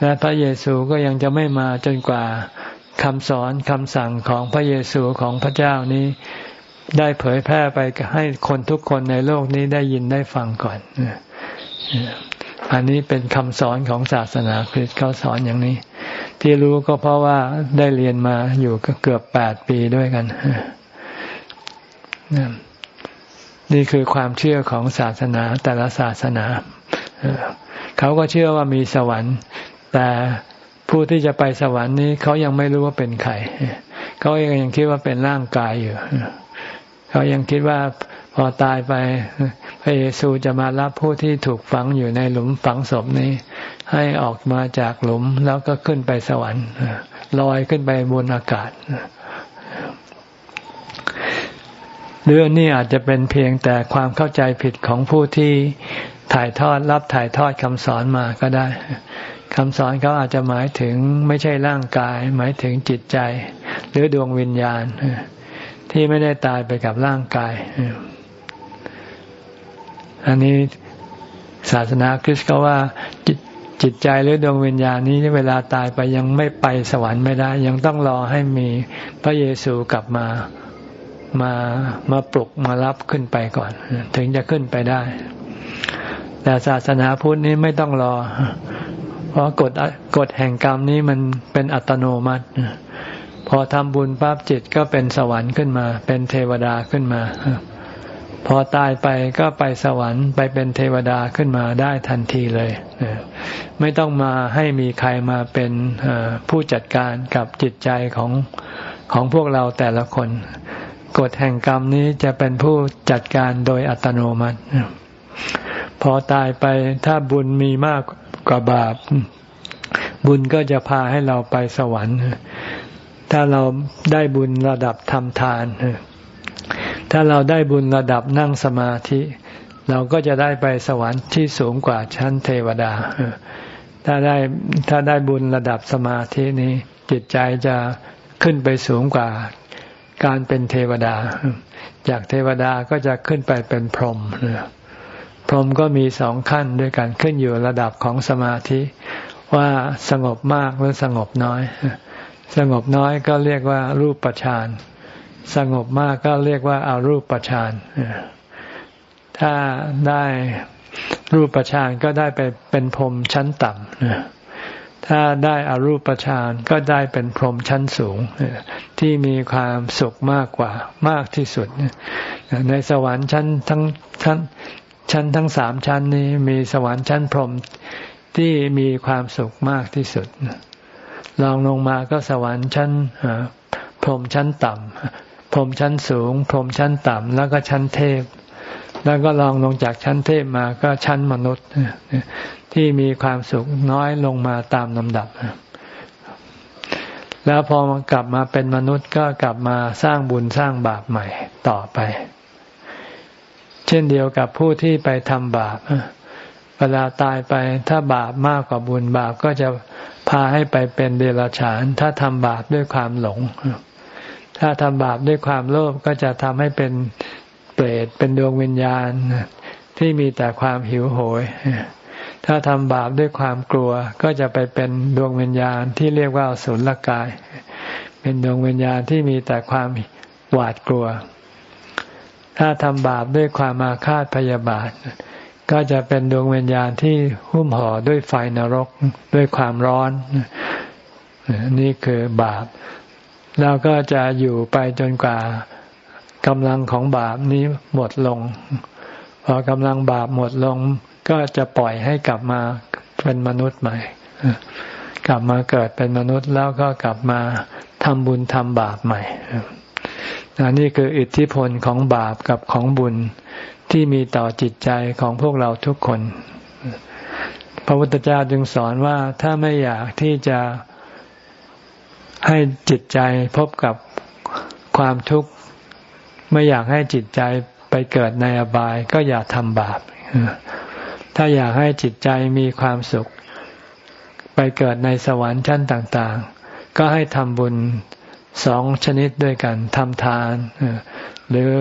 และพระเยซูก็ยังจะไม่มาจนกว่าคำสอนคำสั่งของพระเยซูของพระเจ้านี้ ได้เผยแพร่ไปให้คนทุกคนในโลกนี้ได้ยินได้ฟังก่อน อันนี้เป็นคำสอนของศาสนาคริสต์เขาสอนอย่างนี้ ที่รู้ก็เพราะว่าได้เรียนมาอยู่ก็เกือบแปดปีด้วยกัน นี่คือความเชื่อของศาสนาแต่ละศาสนา เขาก็เชื่อว่ามีสวรรค์ แต่ผู้ที่จะไปสวรรค์นี้เขายังไม่รู้ว่าเป็นใคร เขายังคิดว่าเป็นร่างกายอยู่ เขายังคิดว่าพอตายไปพระเยซูจะมารับผู้ที่ถูกฝังอยู่ในหลุมฝังศพนี้ ให้ออกมาจากหลุมแล้วก็ขึ้นไปสวรรค์ลอยขึ้นไปบนอากาศเรื่องนี้อาจจะเป็นเพียงแต่ความเข้าใจผิดของผู้ที่ถ่ายทอดรับถ่ายทอดคำสอนมาก็ได้คำสอนเขาอาจจะหมายถึงไม่ใช่ร่างกาย หมายถึงจิตใจ หรือดวงวิญญาณ ที่ไม่ได้ตายไปกับร่างกาย อันนี้ศาสนาคริสต์ก็ว่าจิตจิตใจหรือดวงวิญญาณนี้เวลาตายไปยังไม่ไปสวรรค์ไม่ได้ ยังต้องรอให้มีพระเยซูกลับมามามาปลุกมารับขึ้นไปก่อน ถึงจะขึ้นไปได้ แต่ศาสนาพุทธนี้ไม่ต้องรอ เพราะกฎกฎแห่งกรรมนี้มันเป็นอัตโนมัติ พอทำบุญปั๊บจิตก็เป็นสวรรค์ขึ้นมา เป็นเทวดาขึ้นมา พอตายไปก็ไปสวรรค์ไปเป็นเทวดาขึ้นมาได้ทันทีเลย ไม่ต้องมาให้มีใครมาเป็นผู้จัดการกับจิตใจของของพวกเราแต่ละคนกฎแห่งกรรมนี้จะเป็นผู้จัดการโดยอัตโนมัติ พอตายไปถ้าบุญมีมากกว่าบาป บุญก็จะพาให้เราไปสวรรค์ ถ้าเราได้บุญระดับทำทาน ถ้าเราได้บุญระดับนั่งสมาธิ เราก็จะได้ไปสวรรค์ที่สูงกว่าชั้นเทวดา ถ้าได้ถ้าได้บุญระดับสมาธินี้ จิตใจจะขึ้นไปสูงกว่าการเป็นเทวดา จากเทวดาก็จะขึ้นไปเป็นพรหมพรหมก็มีสองขั้นด้วยกันขึ้นอยู่ระดับของสมาธิ ว่าสงบมากหรือสงบน้อย สงบน้อยก็เรียกว่ารูปปฌานสงบมากก็เรียกว่าอารูปปฌานถ้าได้รูปปฌานก็ได้ไปเป็นพรมชั้นต่ำถ้าได้อารูปฌานก็ได้เป็นพรมชั้นสูง ที่มีความสุขมากกว่ามากที่สุด ในสวรรค์ชั้นทั้งชั้นชั้นทั้งสามชั้นนี้มีสวรรค์ชั้นพรมที่มีความสุขมากที่สุด ลองลงมาก็สวรรค์ชั้นพรหมชั้นต่ำพรหมชั้นสูง พรหมชั้นต่ำแล้วก็ชั้นเทพ แล้วก็ลองลงจากชั้นเทพมาก็ชั้นมนุษย์ ที่มีความสุขน้อยลงมาตามลำดับ แล้วพอกลับมาเป็นมนุษย์ก็กลับมาสร้างบุญสร้างบาปใหม่ต่อไป เช่นเดียวกับผู้ที่ไปทำบาปเวลาตายไปถ้าบาปมากกว่าบุญบาปก็จะ พาให้ไปเป็นเดรัจฉาน ถ้าทำบาปด้วยความหลง ถ้าทำบาปด้วยความโลภก็จะทำให้เป็นเปรตเป็นดวงวิญญาณที่มีแต่ความหิวโหย ถ้าทำบาปด้วยความกลัว ก็จะไปเป็นดวงวิญญาณที่เรียกว่าสุลกาย เป็นดวงวิญญาณที่มีแต่ความหวาดกลัว ถ้าทำบาปด้วยความมาฆาตพยาบาท ก็จะเป็นดวงวิญญาณที่หุ้มห่อด้วยไฟนรกด้วยความร้อน นี่คือบาป แล้วก็จะอยู่ไปจนกว่ากำลังของบาปนี้หมดลง พอกำลังบาปหมดลง ก็จะปล่อยให้กลับมาเป็นมนุษย์ใหม่ กลับมาเกิดเป็นมนุษย์แล้วก็กลับมาทำบุญทำบาปใหม่นี่คืออิทธิพลของบาปกับของบุญ ที่มีต่อจิตใจของพวกเราทุกคน พระพุทธเจ้าจึงสอนว่าถ้าไม่อยากที่จะให้จิตใจพบกับความทุกข์ ไม่อยากให้จิตใจไปเกิดในอบาย ก็อย่าทำบาป ถ้าอยากให้จิตใจมีความสุข ไปเกิดในสวรรค์ชั้นต่าง ๆ ก็ให้ทำบุญสองชนิดด้วยกันทำทานหรือ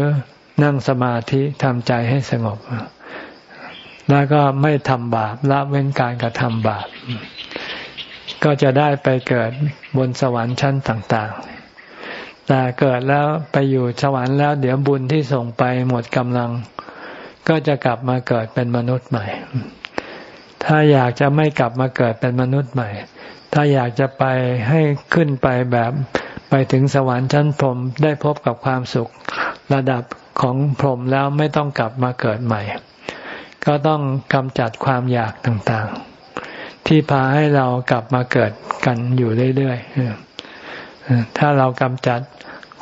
นั่งสมาธิทำใจให้สงบ แล้วก็ไม่ทำบาปละเว้นการกระทำบาป ก็จะได้ไปเกิดบนสวรรค์ชั้นต่างๆ แต่เกิดแล้วไปอยู่สวรรค์แล้ว เดี๋ยวบุญที่ส่งไปหมดกำลัง ก็จะกลับมาเกิดเป็นมนุษย์ใหม่ ถ้าอยากจะไม่กลับมาเกิดเป็นมนุษย์ใหม่ ถ้าอยากจะไปให้ขึ้นไปแบบไปถึงสวรรค์ชั้นพรหมได้พบกับความสุขระดับ ของพรหมแล้วไม่ต้องกลับมาเกิดใหม่ ก็ต้องกำจัดความอยากต่างๆ ที่พาให้เรากลับมาเกิดกันอยู่เรื่อยๆถ้าเรากำจัด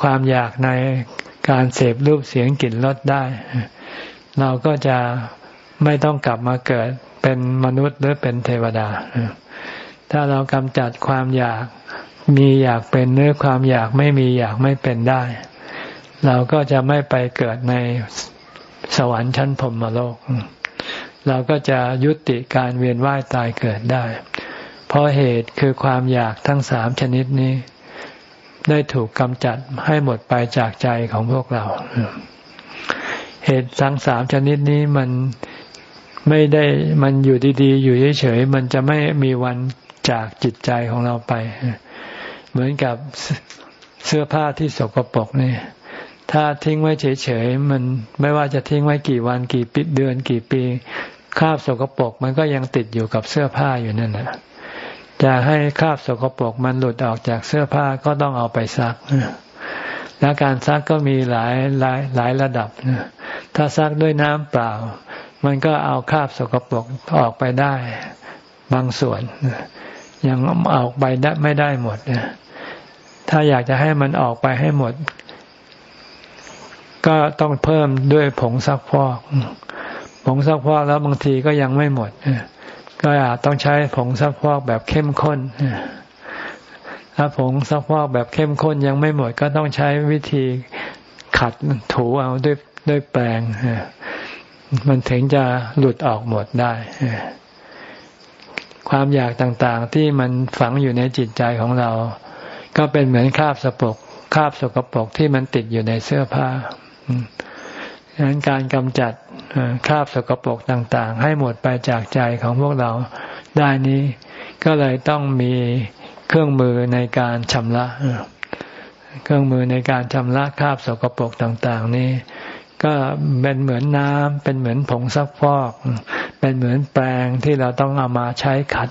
ความอยากในการเสพรูปเสียงกลิ่นรสได้ เราก็จะไม่ต้องกลับมาเกิดเป็นมนุษย์หรือเป็นเทวดา ถ้าเรากำจัดความอยากมีอยากเป็นเนื้อความอยากไม่มีอยากไม่เป็นได้ เราก็จะไม่ไปเกิดในสวรรค์ชั้นพรมโลก เราก็จะยุติการเวียนว่ายตายเกิดได้ เพราะเหตุคือความอยากทั้งสามชนิดนี้ ได้ถูกกำจัดให้หมดไปจากใจของพวกเรา เหตุทั้งสามชนิดนี้มันไม่ได้มันอยู่ดีๆ อยู่เฉยๆมันจะไม่มีวันจากจิตใจของเราไป เหมือนกับเสื้อผ้าที่สกปรกนี่ ถ้าทิ้งไว้เฉยๆมันไม่ว่าจะทิ้งไว้กี่วันกี่ปีเดือนกี่ปีคราบสกปรกมันก็ยังติดอยู่กับเสื้อผ้าอยู่นั่นแหละจะให้คราบสกปรกมันหลุดออกจากเสื้อผ้าก็ต้องเอาไปซักและการซักก็มีหลายหลายหลายระดับถ้าซักด้วยน้ำเปล่า มันก็เอาคราบสกปรกออกไปได้ บางส่วนยังออกไปได้ไม่ได้หมดถ้าอยากจะให้มันออกไปให้หมด ก็ต้องเพิ่มด้วยผงซักฟอก ผงซักฟอกแล้วบางทีก็ยังไม่หมด ก็อาจต้องใช้ผงซักฟอกแบบเข้มข้นถ้าผงซักฟอกแบบเข้มข้นยังไม่หมด ก็ต้องใช้วิธีขัดถูเอาด้วยด้วยแปรงมันถึงจะหลุดออกหมดได้ความอยากต่างๆ ที่มันฝังอยู่ในจิตใจของเรา ก็เป็นเหมือนคราบสปกคราบสกปรกที่มันติดอยู่ในเสื้อผ้า ดังนั้นการกำจัดคราบสกปรกต่าง ๆ ให้หมดไปจากใจของพวกเราได้นี้ ก็เลยต้องมีเครื่องมือในการชำระเครื่องมือในการชำระคราบสกปรกต่าง ๆ นี้ ก็เป็นเหมือนน้ำเป็นเหมือนผงซักฟอก เป็นเหมือนแปรงที่เราต้องเอามาใช้ขัด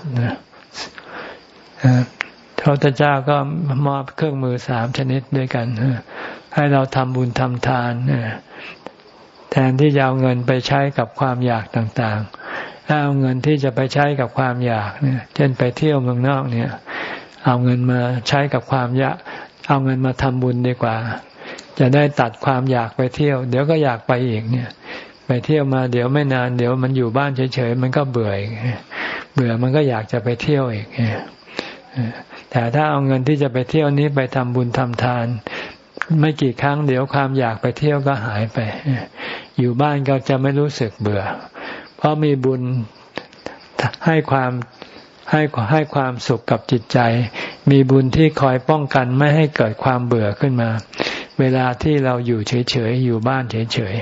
พระพุทธเจ้าก็มอบเครื่องมือสามชนิดด้วยกัน ให้เราทำบุญทำทานแทนที่จะเอาเงินไปใช้กับความอยากต่างๆเอาเงินที่จะไปใช้กับความอยากเนี่ย เช่นไปเที่ยวเมืองนอกเนี่ย เอาเงินมาใช้กับความอยากเอาเงินมาทำบุญดีกว่า จะได้ตัดความอยากไปเที่ยว เดี๋ยวก็อยากไปอีกเนี่ยไปเที่ยวมาเดี๋ยวไม่นาน เดี๋ยวมันอยู่บ้านเฉยๆมันก็เบื่อเบื่อมันก็อยากจะไปเที่ยวอีกแต่ถ้าเอาเงินที่จะไปเที่ยวนี้ไปทำบุญทำทาน ไม่กี่ครั้งเดี๋ยวความอยากไปเที่ยวก็หายไป อยู่บ้านก็จะไม่รู้สึกเบื่อ เพราะมีบุญให้ความให้ให้ความสุขกับจิตใจ มีบุญที่คอยป้องกันไม่ให้เกิดความเบื่อขึ้นมา เวลาที่เราอยู่เฉยๆ อยู่บ้านเฉย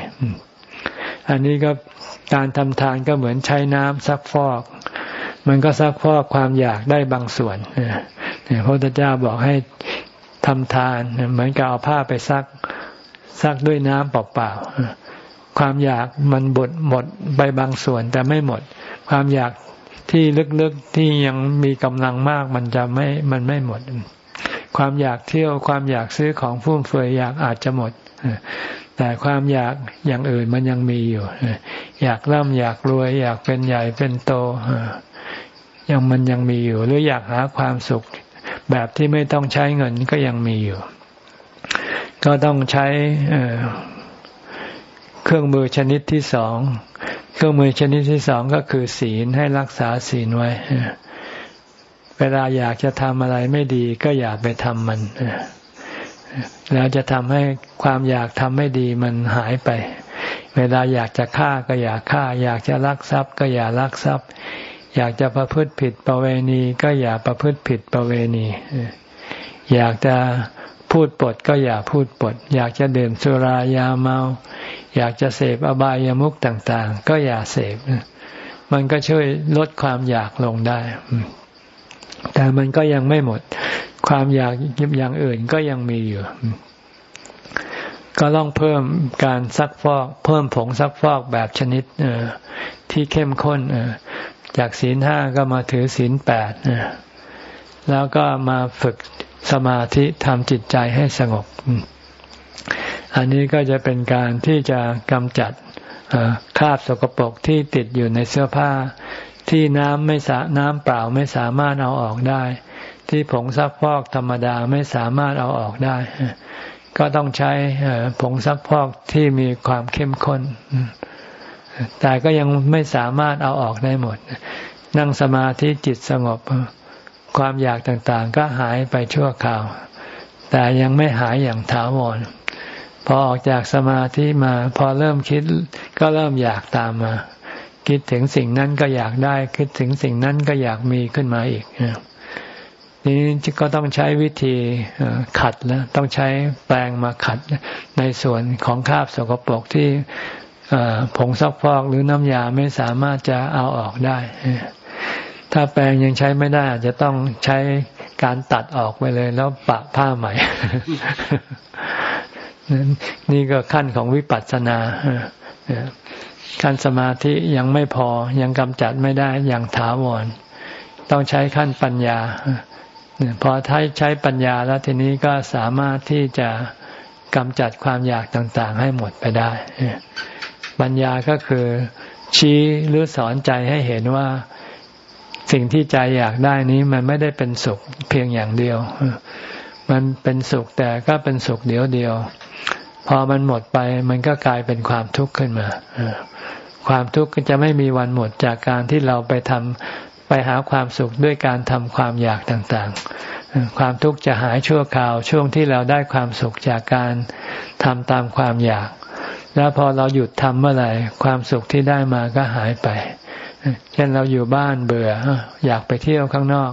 ๆ อันนี้ก็การทำทานก็เหมือนใช้น้ำซักฟอก มันก็ซักฟอกความอยากได้บางส่วนพระพุทธเจ้าบอกให้ ทำทาน เหมือนกับเอาผ้าไปซัก ซักด้วยน้ำเปล่าๆความอยากมันบดหมดไปบางส่วนแต่ไม่หมด ความอยากที่ลึกๆที่ยังมีกำลังมากมันจะไม่มันไม่หมด ความอยากเที่ยวความอยากซื้อของฟุ่มเฟือยอยากอาจจะหมดแต่ความอยากอย่างอื่นมันยังมีอยู่ อยากร่ำอยากรวย อยากเป็นใหญ่เป็นโตยังมันยังมีอยู่ หรืออยากหาความสุข แบบที่ไม่ต้องใช้เงินก็ยังมีอยู่ ก็ต้องใช้เครื่องมือชนิดที่สอง เครื่องมือชนิดที่สองก็คือศีลให้รักษาศีลไว้ เวลาอยากจะทำอะไรไม่ดีก็อย่าไปทำมันแล้วจะทำให้ความอยากทำไม่ดีมันหายไป เวลาอยากจะฆ่าก็อย่าฆ่า อยากจะลักทรัพย์ก็อย่าลักทรัพย์ อยากจะประพฤติผิดประเวณี ก็อย่าประพฤติผิดประเวณี อยากจะพูดปดก็อย่าพูดปด อยากจะดื่มสุรายาเมา อยากจะเสพอบายามุขต่างๆ ก็อย่าเสพมันก็ช่วยลดความอยากลงได้ แต่มันก็ยังไม่หมด ความอยากอย่างอื่นก็ยังมีอยู่ ก็ต้องเพิ่มการซักฟอก เพิ่มผงซักฟอกแบบชนิดที่เข้มข้น จากศีลห้าก็มาถือศีลแปดแล้วก็มาฝึกสมาธิทำจิตใจให้สงบ อันนี้ก็จะเป็นการที่จะกำจัดคราบสกปรกที่ติดอยู่ในเสื้อผ้า ที่น้ำไม่สาน้ำเปล่าไม่สามารถเอาออกได้ ที่ผงซักฟอกธรรมดาไม่สามารถเอาออกได้ ก็ต้องใช้ผงซักฟอกที่มีความเข้มข้น แต่ก็ยังไม่สามารถเอาออกได้หมด นั่งสมาธิจิตสงบ ความอยากต่างๆ ก็หายไปชั่วคราว แต่ยังไม่หายอย่างถาวร พอออกจากสมาธิมา พอเริ่มคิดก็เริ่มอยากตามมา คิดถึงสิ่งนั้นก็อยากได้ คิดถึงสิ่งนั้นก็อยากมีขึ้นมาอีกนี้ก็ต้องใช้วิธีขัดแล้วต้องใช้แปรงมาขัดในส่วนของคราบสกปรกที่ ผงซักฟอกหรือน้ำยาไม่สามารถจะเอาออกได้ ถ้าแปรงยังใช้ไม่ได้อาจจะต้องใช้การตัดออกไปเลย แล้วปะผ้าใหม่ นี่ก็ขั้นของวิปัสสนาขั้นสมาธิยังไม่พอยังกำจัดไม่ได้อย่างถาวร ต้องใช้ขั้นปัญญาพอใช้ใช้ปัญญาแล้วทีนี้ก็สามารถที่จะกำจัดความอยากต่าง ๆ ให้หมดไปได้ ปัญญาก็คือ ชี้หรือสอนใจให้เห็นว่าสิ่งที่ใจอยากได้นี้มันไม่ได้เป็นสุขเพียงอย่างเดียว มันเป็นสุขแต่ก็เป็นสุขเดียวเดียว พอมันหมดไปมันก็กลายเป็นความทุกข์ขึ้นมา ความทุกข์จะไม่มีวันหมดจากการที่เราไปทำไปหาความสุขด้วยการทำความอยากต่างๆ ความทุกข์จะหายชั่วคราวช่วงที่เราได้ความสุขจากการทำตามความอยาก แล้วพอเราหยุดทำเมื่อไหร่ความสุขที่ได้มาก็หายไป เช่นเราอยู่บ้านเบื่อ อยากไปเที่ยวข้างนอก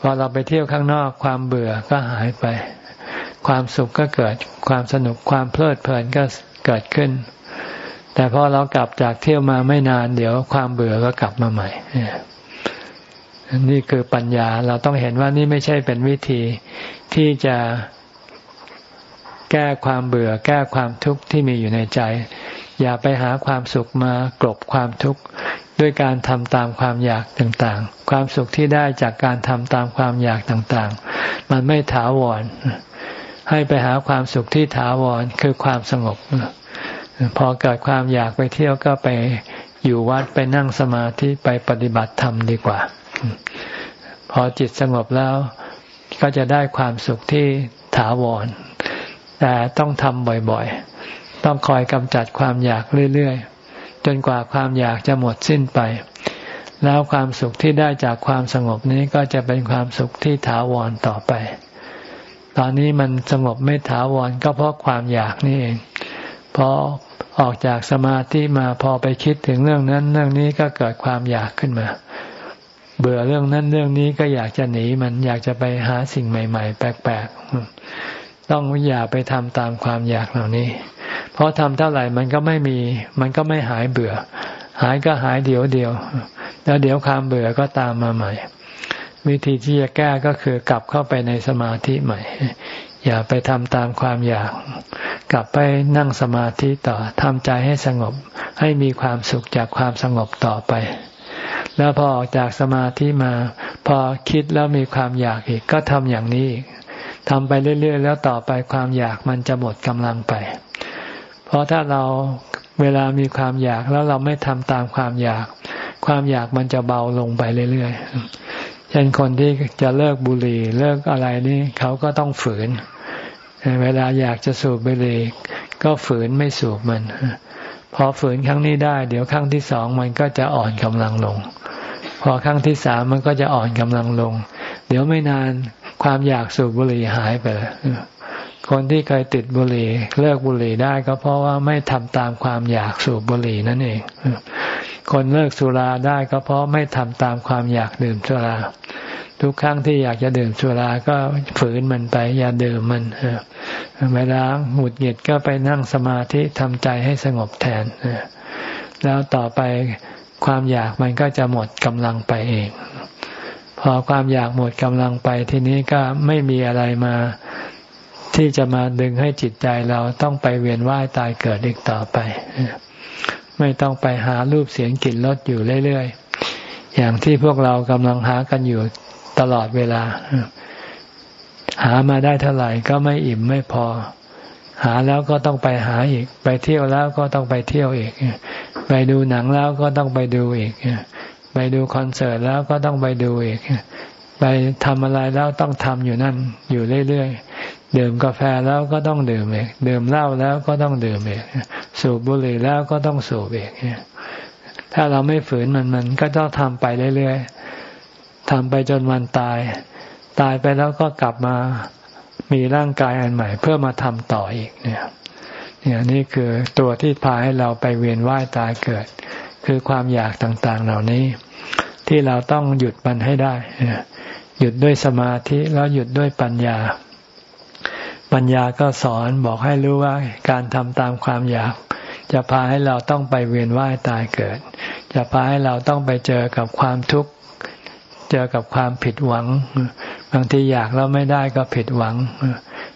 พอเราไปเที่ยวข้างนอก ความเบื่อก็หายไป ความสุขก็เกิดความสนุกความเพลิดเพลินก็เกิดขึ้น แต่พอเรากลับจากเที่ยวมาไม่นานเดี๋ยวความเบื่อก็กลับมาใหม่นี่คือปัญญาเราต้องเห็นว่านี่ไม่ใช่เป็นวิธีที่จะ แก้ความเบื่อ แก้ความทุกข์ที่มีอยู่ในใจ อย่าไปหาความสุขมากลบความทุกข์ด้วยการทำตามความอยากต่างๆ ความสุขที่ได้จากการทำตามความอยากต่างๆ มันไม่ถาวร ให้ไปหาความสุขที่ถาวรคือความสงบ พอเกิดความอยากไปเที่ยวก็ไปอยู่วัดไปนั่งสมาธิไปปฏิบัติธรรมดีกว่า พอจิตสงบแล้วก็จะได้ความสุขที่ถาวร แต่ต้องทำบ่อยๆ ต้องคอยกำจัดความอยากเรื่อยๆ จนกว่าความอยากจะหมดสิ้นไป แล้วความสุขที่ได้จากความสงบนี้ก็จะเป็นความสุขที่ถาวรต่อไป ตอนนี้มันสงบไม่ถาวรก็เพราะความอยากนี่เองพอออกจากสมาธิมาพอไปคิดถึงเรื่องนั้น เรื่องนี้ก็เกิดความอยากขึ้นมา เบื่อเรื่องนั้นเรื่องนี้ก็อยากจะหนีมันอยากจะไปหาสิ่งใหม่ ๆ แปลกๆ ต้องอย่าไปทำตามความอยากเหล่านี้ เพราะทำเท่าไหร่มันก็ไม่มี มันก็ไม่หายเบื่อ หายก็หายเดี๋ยวเดียว แล้วเดี๋ยวความเบื่อก็ตามมาใหม่ วิธีที่จะแก้ก็คือกลับเข้าไปในสมาธิใหม่ อย่าไปทำตามความอยาก กลับไปนั่งสมาธิต่อทำใจให้สงบ ให้มีความสุขจากความสงบต่อไปแล้วพอออกจากสมาธิมา พอคิดแล้วมีความอยากอีก ก็ทำอย่างนี้ ทำไปเรื่อย ๆ แล้วต่อไปความอยากมันจะหมดกำลังไป เพราะถ้าเราเวลามีความอยากแล้วเราไม่ทำตามความอยาก ความอยากมันจะเบาลงไปเรื่อยๆเช่นคนที่จะเลิกบุหรี่เลิกอะไรนี่เขาก็ต้องฝืน เวลาอยากจะสูบบุหรี่ก็ฝืนไม่สูบมัน พอฝืนครั้งนี้ได้ เดี๋ยวครั้งที่สองมันก็จะอ่อนกำลังลง พอครั้งที่สามมันก็จะอ่อนกำลังลง เดี๋ยวไม่นาน ความอยากสูบบุหรี่หายไปคนที่เคยติดบุหรี่เลิกบุหรี่ได้ก็เพราะว่าไม่ทำตามความอยากสูบบุหรี่นั่นเอง คนเลิกสุราได้ก็เพราะไม่ทำตามความอยากดื่มสุรา ทุกครั้งที่อยากจะดื่มสุราก็ฝืนมันไป อย่าดื่มมันเวลาหงุดหงิดก็ไปนั่งสมาธิทำใจให้สงบแทนแล้วต่อไปความอยากมันก็จะหมดกำลังไปเอง พอความอยากหมดกำลังไปทีนี้ก็ไม่มีอะไรมาที่จะมาดึงให้จิตใจเราต้องไปเวียนว่ายตายเกิดอีกต่อไป ไม่ต้องไปหารูปเสียงกลิ่นรสอยู่เรื่อยๆ อย่างที่พวกเรากำลังหากันอยู่ตลอดเวลา หามาได้เท่าไหร่ก็ไม่อิ่มไม่พอ หาแล้วก็ต้องไปหาอีก ไปเที่ยวแล้วก็ต้องไปเที่ยวอีก ไปดูหนังแล้วก็ต้องไปดูอีก ไปดูคอนเสิร์ตแล้วก็ต้องไปดูอีก ไปทำอะไรแล้วต้องทำอยู่นั่นอยู่เรื่อยๆดื่มกาแฟแล้วก็ต้องดื่มเองดื่มเหล้าแล้วก็ต้องดื่มเองสูบบุหรี่แล้วก็ต้องสูบเองถ้าเราไม่ฝืนมันมันก็ต้องทำไปเรื่อยๆทำไปจนวันตาย ตายไปแล้วก็กลับมามีร่างกายอันใหม่ เพื่อมาทำต่ออีกเนี่ยเนี่ยนี่คือตัวที่พาให้เราไปเวียนว่ายตายเกิด คือความอยากต่างๆเหล่านี้ ที่เราต้องหยุดมันให้ได้ หยุดด้วยสมาธิแล้วหยุดด้วยปัญญา ปัญญาก็สอนบอกให้รู้ว่าการทำตามความอยาก จะพาให้เราต้องไปเวียนว่ายตายเกิด จะพาให้เราต้องไปเจอกับความทุกข์เจอกับความผิดหวัง บางทีอยากแล้วไม่ได้ก็ผิดหวัง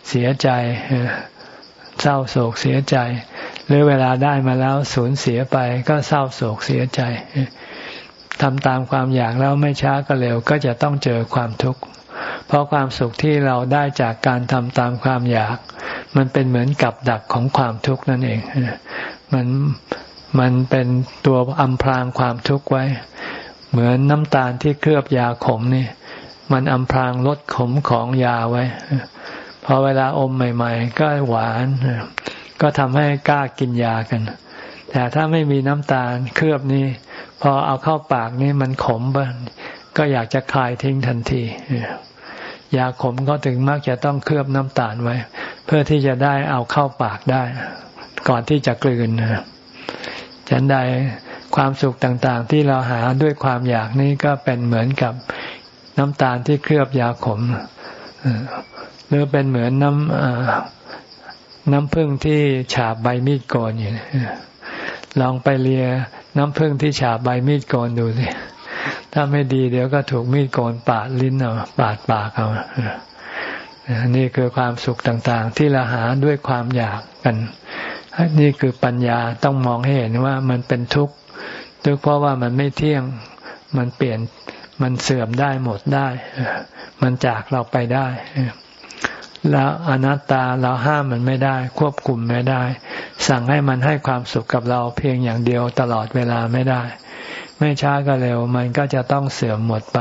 เสียใจเศร้าโศกเสียใจ หรือเวลาได้มาแล้วสูญเสียไปก็เศร้าโศกเสียใจทำตามความอยากแล้วไม่ช้าก็เร็วก็จะต้องเจอความทุกข์เพราะความสุขที่เราได้จากการทำตามความอยาก มันเป็นเหมือนกับดักของความทุกข์นั่นเองมันมันเป็นตัวอำพรางความทุกข์ไว้ เหมือนน้ำตาลที่เคลือบยาขมนี่ มันอำพรางลดขมของยาไว้พอเวลาอมใหม่ ๆ ก็หวาน ก็ทำให้กล้ากินยากัน แต่ถ้าไม่มีน้ำตาลเคลือบนี่พอเอาเข้าปากนี่มันขมบ้างก็อยากจะคายทิ้งทันทียาขมก็ถึงมักจะต้องเคลือบน้ำตาลไว้ เพื่อที่จะได้เอาเข้าปากได้ ก่อนที่จะกลืนฉันใดความสุขต่างๆ ที่เราหาด้วยความอยากนี้ก็เป็นเหมือนกับน้ำตาลที่เคลือบยาขมหรือเป็นเหมือนน้ำ น้ำผึ้งที่ฉาบใบมีดโกนอยู่ลองไปเลียน้ำผึ้งที่ฉาบใบมีดโกนดูสิถ้าไม่ดีเดี๋ยวก็ถูกมีดโกนปาดลิ้นเอาปาดปากเอานี่คือความสุขต่างๆ ที่เราหาด้วยความอยากกัน นี่คือปัญญาต้องมองให้เห็นว่ามันเป็นทุกข์ทุกเพราะว่ามันไม่เที่ยงมันเปลี่ยนมันเสื่อมได้หมดได้ มันจากเราไปได้ แล้วอนัตตาเราห้ามมันไม่ได้ ควบคุมไม่ได้ สั่งให้มันให้ความสุขกับเราเพียงอย่างเดียวตลอดเวลาไม่ได้ ไม่ช้าก็เร็ว มันก็จะต้องเสื่อมหมดไป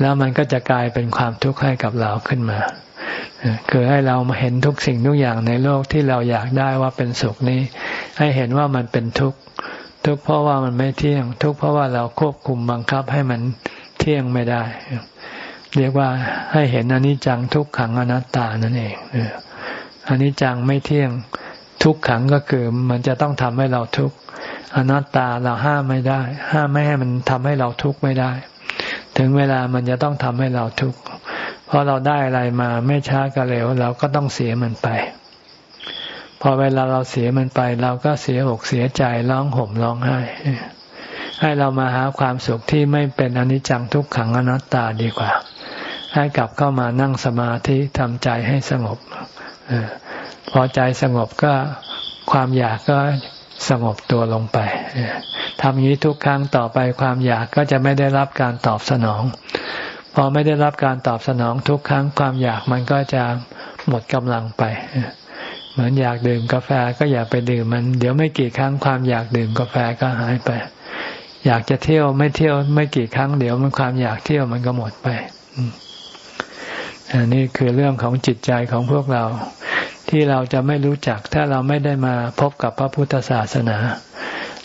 แล้วมันก็จะกลายเป็นความทุกข์ให้กับเราขึ้นมาคือให้เรามาเห็นทุกสิ่งทุกอย่างในโลกที่เราอยากได้ว่าเป็นสุขนี้ ให้เห็นว่ามันเป็นทุกข์ทุกข์เพราะว่ามันไม่เที่ยง ทุกข์เพราะว่าเราควบคุมบังคับให้มันเที่ยงไม่ได้ เรียกว่าให้เห็นอนิจจังทุกขังอนัตตานั่นเองอนิจจังไม่เที่ยงทุกขังก็คือมันจะต้องทำให้เราทุกข์อนัตตาเราห้ามไม่ได้ ห้ามไม่ให้มันทำให้เราทุกข์ไม่ได้ ถึงเวลามันจะต้องทำให้เราทุกข์เพราะเราได้อะไรมาไม่ช้าก็เร็วเราก็ต้องเสียมันไป พอเวลาเราเสียมันไป เราก็เสียอกเสียใจร้องห่มร้องไห้ให้เรามาหาความสุขที่ไม่เป็นอนิจจังทุกขังอนัตตาดีกว่า ให้กลับเข้ามานั่งสมาธิทำใจให้สงบพอใจสงบก็ความอยากก็สงบตัวลงไปทำอย่างนี้ทุกครั้งต่อไปความอยากก็จะไม่ได้รับการตอบสนอง พอไม่ได้รับการตอบสนองทุกครั้งความอยากมันก็จะหมดกำลังไป เหมือนอยากดื่มกาแฟก็อย่าไปดื่มมัน เดี๋ยวไม่กี่ครั้งความอยากดื่มกาแฟก็หายไป อยากจะเที่ยวไม่เที่ยวไม่กี่ครั้งเดี๋ยวมันความอยากเที่ยวมันก็หมดไปอัน นี้คือเรื่องของจิตใจของพวกเรา ที่เราจะไม่รู้จักถ้าเราไม่ได้มาพบกับพระพุทธศาสนา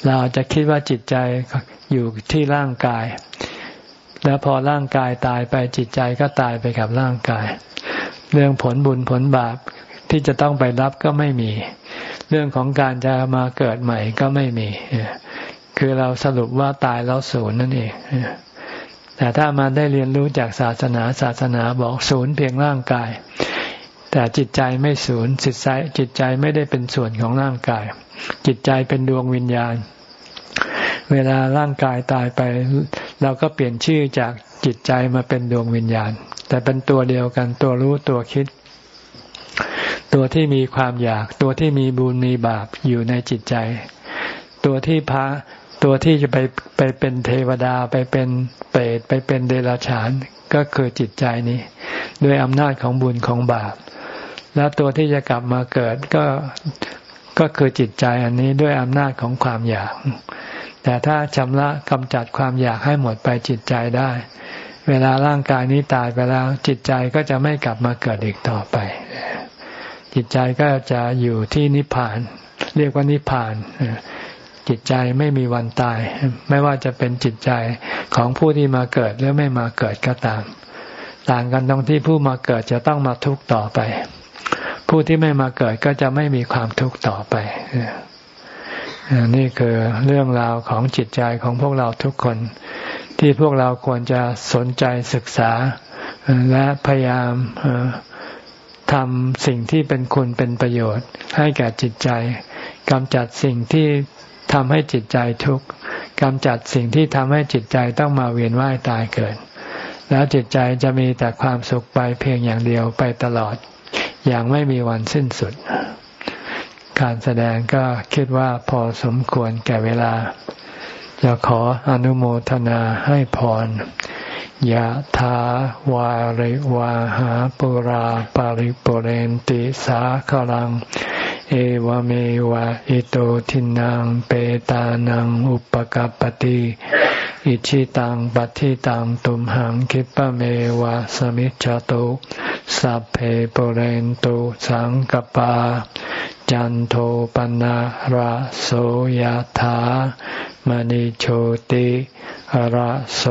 เราจะคิดว่าจิตใจอยู่ที่ร่างกาย แล้วพอร่างกายตายไปจิตใจก็ตายไปกับร่างกาย เรื่องผลบุญผลบาปที่จะต้องไปรับก็ไม่มี เรื่องของการจะมาเกิดใหม่ก็ไม่มี คือเราสรุปว่าตายแล้วศูนย์นั่นเอง แต่ถ้ามาได้เรียนรู้จากศาสนาศาสนาบอกศูนย์เพียงร่างกาย แต่จิตใจไม่ศูนย์จิตใจจิตใจไม่ได้เป็นส่วนของร่างกาย จิตใจเป็นดวงวิญญาณ เวลาร่างกายตายไป เราก็เปลี่ยนชื่อจากจิตใจมาเป็นดวงวิญญาณ แต่เป็นตัวเดียวกันตัวรู้ตัวคิด ตัวที่มีความอยาก ตัวที่มีบุญมีบาปอยู่ในจิตใจ ตัวที่พา ตัวที่จะไปไปเป็นเทวดาไปเป็นเปรตไปเป็นเดรัจฉานก็คือจิตใจนี้ ด้วยอำนาจของบุญของบาป แล้วตัวที่จะกลับมาเกิดก็ก็คือจิตใจอันนี้ด้วยอำนาจของความอยาก แต่ถ้าชำระกำจัดความอยากให้หมดไปจิตใจได้ เวลาร่างกายนี้ตายไปแล้ว จิตใจก็จะไม่กลับมาเกิดอีกต่อไป จิตใจก็จะอยู่ที่นิพพาน เรียกว่านิพพาน จิตใจไม่มีวันตาย ไม่ว่าจะเป็นจิตใจของผู้ที่มาเกิดหรือไม่มาเกิดก็ตาม ต่างกันตรงที่ผู้มาเกิดจะต้องมาทุกข์ต่อไป ผู้ที่ไม่มาเกิดก็จะไม่มีความทุกข์ต่อไปนี่คือเรื่องราวของจิตใจของพวกเราทุกคน ที่พวกเราควรจะสนใจศึกษา และพยายามทำสิ่งที่เป็นคุณเป็นประโยชน์ ให้แก่จิตใจกำจัดสิ่งที่ ทำให้จิตใจทุกข์กำจัดสิ่งที่ทำให้จิตใจต้องมาเวียนว่ายตายเกิด แล้วจิตใจจะมีแต่ความสุขไปเพียงอย่างเดียวไปตลอด อย่างไม่มีวันสิ้นสุด การแสดงก็คิดว่าพอสมควรแก่เวลาจะขออนุโมทนาให้พรยะถาวาริวาหาปุราปาริปุเรนติสาขลัง เอวเมวะอิโตทินังเปตานังอุปกัปติอิชิตังปัฏิตังตุมหังคิปะเมวะสมิจจตุสัพเพปเรนตุสังกปา จันโทปนะระโสยธามณิโชติ ระโส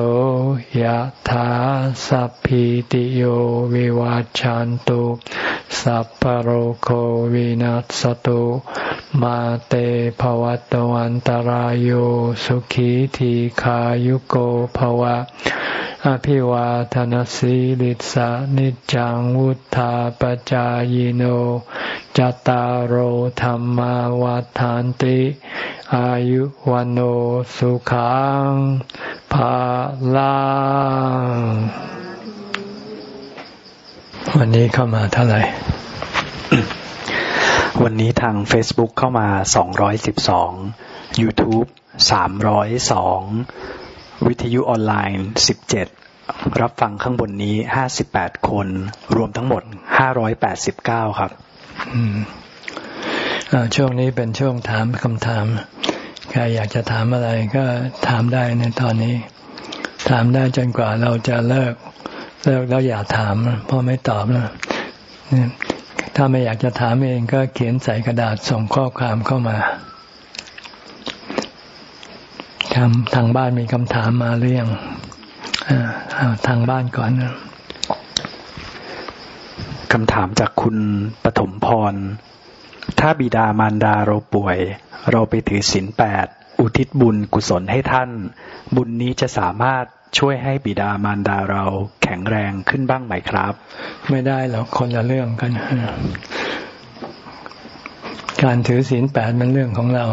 ยธาสัพพิติโยวิวาจันตุสัพพโรโควินัสตุมาเตภวัตวันตารโยสุขีทีขายุโกภวะ อภิวาทนสีลิสานิจังวุธาปจายโนจตารโหธรรมวาทานติ อายุวันโอสุขังภาลังวันนี้เข้ามาเท่าไหร่ วันนี้ทาง Facebook เข้ามา 212 YouTube 302 วิทยุออนไลน์ 17 รับฟังข้างบนนี้ 58 คน รวมทั้งหมด 589 ครับ ช่วงนี้เป็นช่วงถามคำถาม ใครอยากจะถามอะไรก็ถามได้ในตอนนี้ ถามได้จนกว่าเราจะเลิก เลิกแล้วอย่าถามเพราะไม่ตอบแล้วถ้าไม่อยากจะถามเองก็เขียนใส่กระดาษส่งข้อความเข้ามาทางทางบ้านมีคำถามมาเรื่องทางบ้านก่อนคำถามจากคุณปฐมพร ถ้าบิดามารดาเราป่วย เราไปถือศีลแปดอุทิศบุญกุศลให้ท่าน บุญนี้จะสามารถช่วยให้บิดามารดาเราแข็งแรงขึ้นบ้างไหมครับ ไม่ได้หรอกคนละเรื่องกัน การถือศีลแปดมันเรื่องของเรา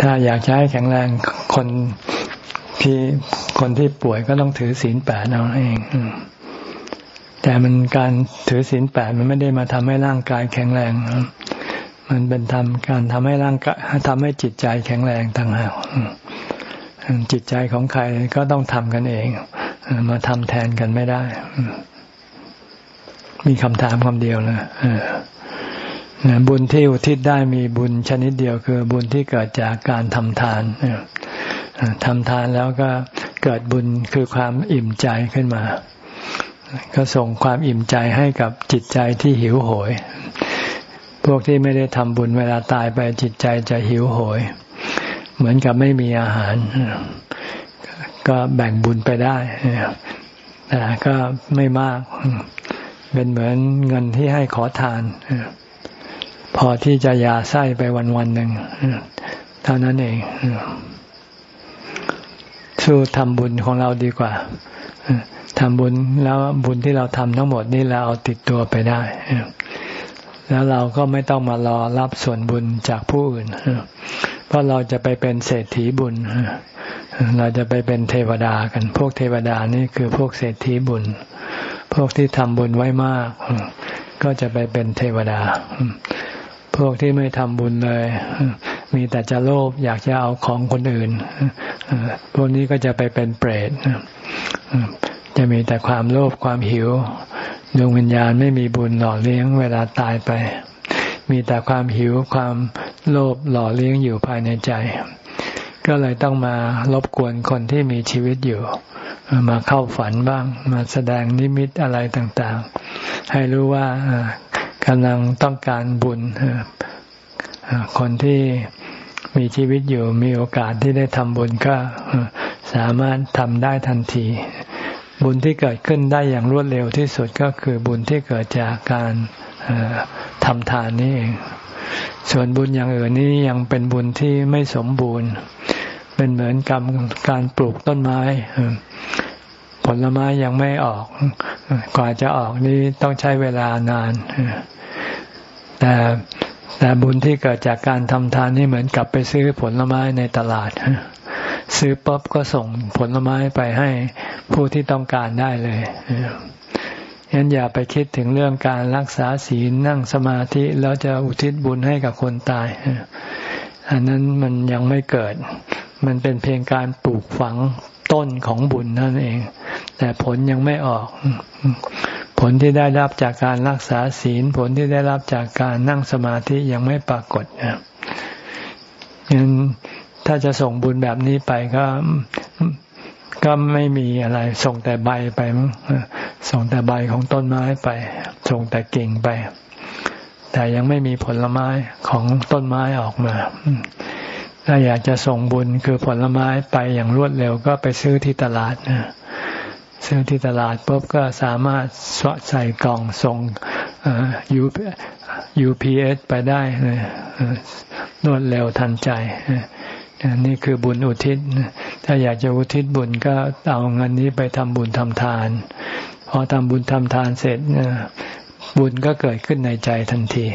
ถ้าอยากใช้แข็งแรงคนที่คนที่ป่วยก็ต้องถือศีลแปดเอาเอง แต่มันการถือศีลแปดมันไม่ได้มาทำให้ร่างกายแข็งแรงมันเป็นทำการทำให้ร่างกายทำให้จิตใจแข็งแรงต่างหากจิตใจของใครก็ต้องทำกันเอง มาทำแทนกันไม่ได้ มีคำถามคำเดียวนะบุญที่อุทิศได้มีบุญชนิดเดียวคือ บุญที่เกิดจากการทำทานทำทานแล้วก็เกิดบุญคือความอิ่มใจขึ้นมา ก็ส่งความอิ่มใจให้กับจิตใจที่หิวโหย พวกที่ไม่ได้ทำบุญเวลาตายไปจิตใจจะหิวโหย เหมือนกับไม่มีอาหาร ก็แบ่งบุญไปได้แต่ก็ไม่มาก เป็นเหมือนเงินที่ให้ขอทาน พอที่จะยาไส้ไปวันวันหนึ่งเท่านั้นเอง สู้ทำบุญของเราดีกว่าทำบุญแล้วบุญที่เราทำทั้งหมดนี่เราเอาติดตัวไปได้ แล้วเราก็ไม่ต้องมารอรับส่วนบุญจากผู้อื่น เพราะเราจะไปเป็นเศรษฐีบุญ เราจะไปเป็นเทวดากัน พวกเทวดานี่คือพวกเศรษฐีบุญ พวกที่ทำบุญไว้มาก ก็จะไปเป็นเทวดา พวกที่ไม่ทำบุญเลย มีแต่จะโลภอยากจะเอาของคนอื่นพวกนี้ก็จะไปเป็นเปรตจะมีแต่ความโลภความหิวดวงวิญญาณไม่มีบุญหล่อเลี้ยงเวลาตายไป มีแต่ความหิวความโลภหล่อเลี้ยงอยู่ภายในใจ ก็เลยต้องมารบกวนคนที่มีชีวิตอยู่ มาเข้าฝันบ้าง มาแสดงนิมิตอะไรต่างๆ ให้รู้ว่ากำลังต้องการบุญคนที่ มีชีวิตอยู่มีโอกาสที่ได้ทำบุญก็สามารถทำได้ทันที บุญที่เกิดขึ้นได้อย่างรวดเร็วที่สุดก็คือบุญที่เกิดจากการทำทานนี่เองส่วนบุญอย่างอื่นนี้ยังเป็นบุญที่ไม่สมบูรณ์ เป็นเหมือนกรรมการปลูกต้นไม้ผลไม้ยังไม่ออก กว่าจะออกนี่ต้องใช้เวลานานแต่ แต่บุญที่เกิดจากการทำทานนี่เหมือนกับไปซื้อผลไม้ในตลาด ซื้อป๊บก็ส่งผลไม้ไปให้ผู้ที่ต้องการได้เลยฉะนั้นอย่าไปคิดถึงเรื่องการรักษาศีลนั่งสมาธิแล้วจะอุทิศบุญให้กับคนตาย อันนั้นมันยังไม่เกิด มันเป็นเพียงการปลูกฝังต้นของบุญนั่นเอง แต่ผลยังไม่ออก ผลที่ได้รับจากการรักษาศีล ผลที่ได้รับจากการนั่งสมาธิยังไม่ปรากฏยังถ้าจะส่งบุญแบบนี้ไปก็ก็ไม่มีอะไร ส่งแต่ใบไปส่งแต่ใบของต้นไม้ไป ส่งแต่กิ่งไป แต่ยังไม่มีผลไม้ของต้นไม้ออกมา ถ้าอยากจะส่งบุญคือผลไม้ไปอย่างรวดเร็วก็ไปซื้อที่ตลาดนะ ซื้อที่ตลาดปุ๊บก็สามารถสวใส่กล่องส่งยูยูพีเอสไปได้รวดเร็วทันใจนี่คือบุญอุทิศ ถ้าอยากจะอุทิศบุญก็เอาเงินนี้ไปทำบุญทำทาน พอทำบุญทำทานเสร็จบุญก็เกิดขึ้นในใจทันที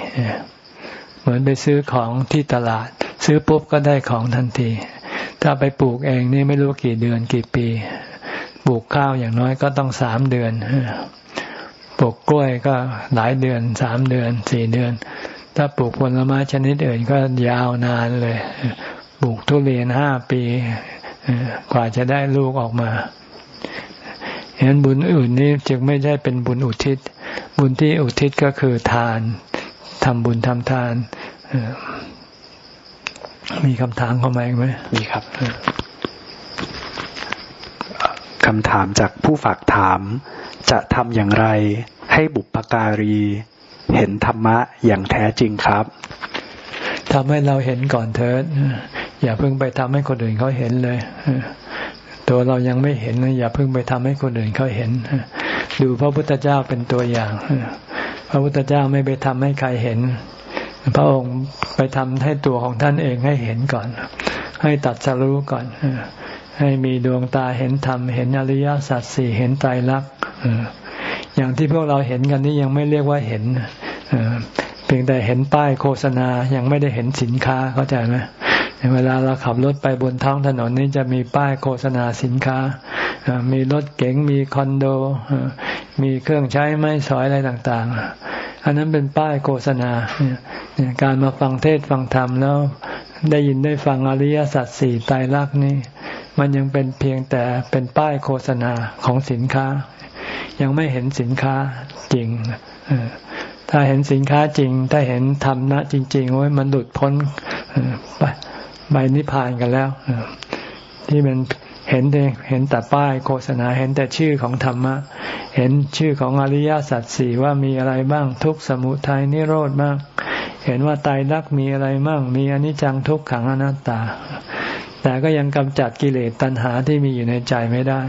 เหมือนไปซื้อของที่ตลาด ซื้อปุ๊บก็ได้ของทันที ถ้าไปปลูกเองนี่ไม่รู้กี่เดือนกี่ปี ปลูกข้าวอย่างน้อยก็ต้องสามเดือนปลูกกล้วยก็หลายเดือนสามเดือนสี่เดือน ถ้าปลูกผลไม้ชนิดอื่นก็ยาวนานเลยปลูกทุเรียนห้าปีกว่าจะได้ลูกออกมาเห็นบุญอื่นนี้จึงไม่ใช่เป็นบุญอุทิศ บุญที่อุทิศก็คือทานทำบุญทำทานมีคำถามเข้ามาไหมมีครับ คำถามจากผู้ฝากถาม จะทำอย่างไรให้บุปการี เห็นธรรมะอย่างแท้จริงครับทำให้เราเห็นก่อนเถิดอย่าเพิ่งไปทำให้คนอื่นเขาเห็นเลยตัวเรายังไม่เห็นอย่าเพิ่งไปทำให้คนอื่นเขาเห็นดูพระพุทธเจ้าเป็นตัวอย่างพระพุทธเจ้าไม่ไปทำให้ใครเห็น พระองค์ไปทำให้ตัวของท่านเองให้เห็นก่อน ให้ตัดสรู้ก่อน ให้มีดวงตาเห็นธรรม เห็นอริยสัจสี่เห็นไตรลักษณ์อย่างที่พวกเราเห็นกันนี้ยังไม่เรียกว่าเห็นเพียงแต่เห็นป้ายโฆษณายังไม่ได้เห็นสินค้าเข้าใจไหมเวลาเราขับรถไปบนท้องถนนนี้จะมีป้ายโฆษณาสินค้า มีรถเก๋งมีคอนโด มีเครื่องใช้ไม้สอยอะไรต่างๆ อันนั้นเป็นป้ายโฆษณา การมาฟังเทศฟังธรรมแล้วได้ยินได้ฟังอริยสัจสี่ไตรลักษณ์นี่ มันยังเป็นเพียงแต่เป็นป้ายโฆษณาของสินค้า ยังไม่เห็นสินค้าจริงถ้าเห็นสินค้าจริง ถ้าเห็นธรรมนะจริงๆโอ้ยมันหลุดพ้นไปใบนิพพานกันแล้ว ที่มันเห็นเห็นแต่ป้ายโฆษณาเห็นแต่ชื่อของธรรมะ เห็นชื่อของอริยสัจสี่ว่ามีอะไรบ้างทุกสมุทัยนิโรธบ้างเห็นว่าตายรักมีอะไรบ้างมีอนิจจังทุกขังอนัตตา แต่ก็ยังกำจัดกิเลสตัณหาที่มีอยู่ในใจไม่ได้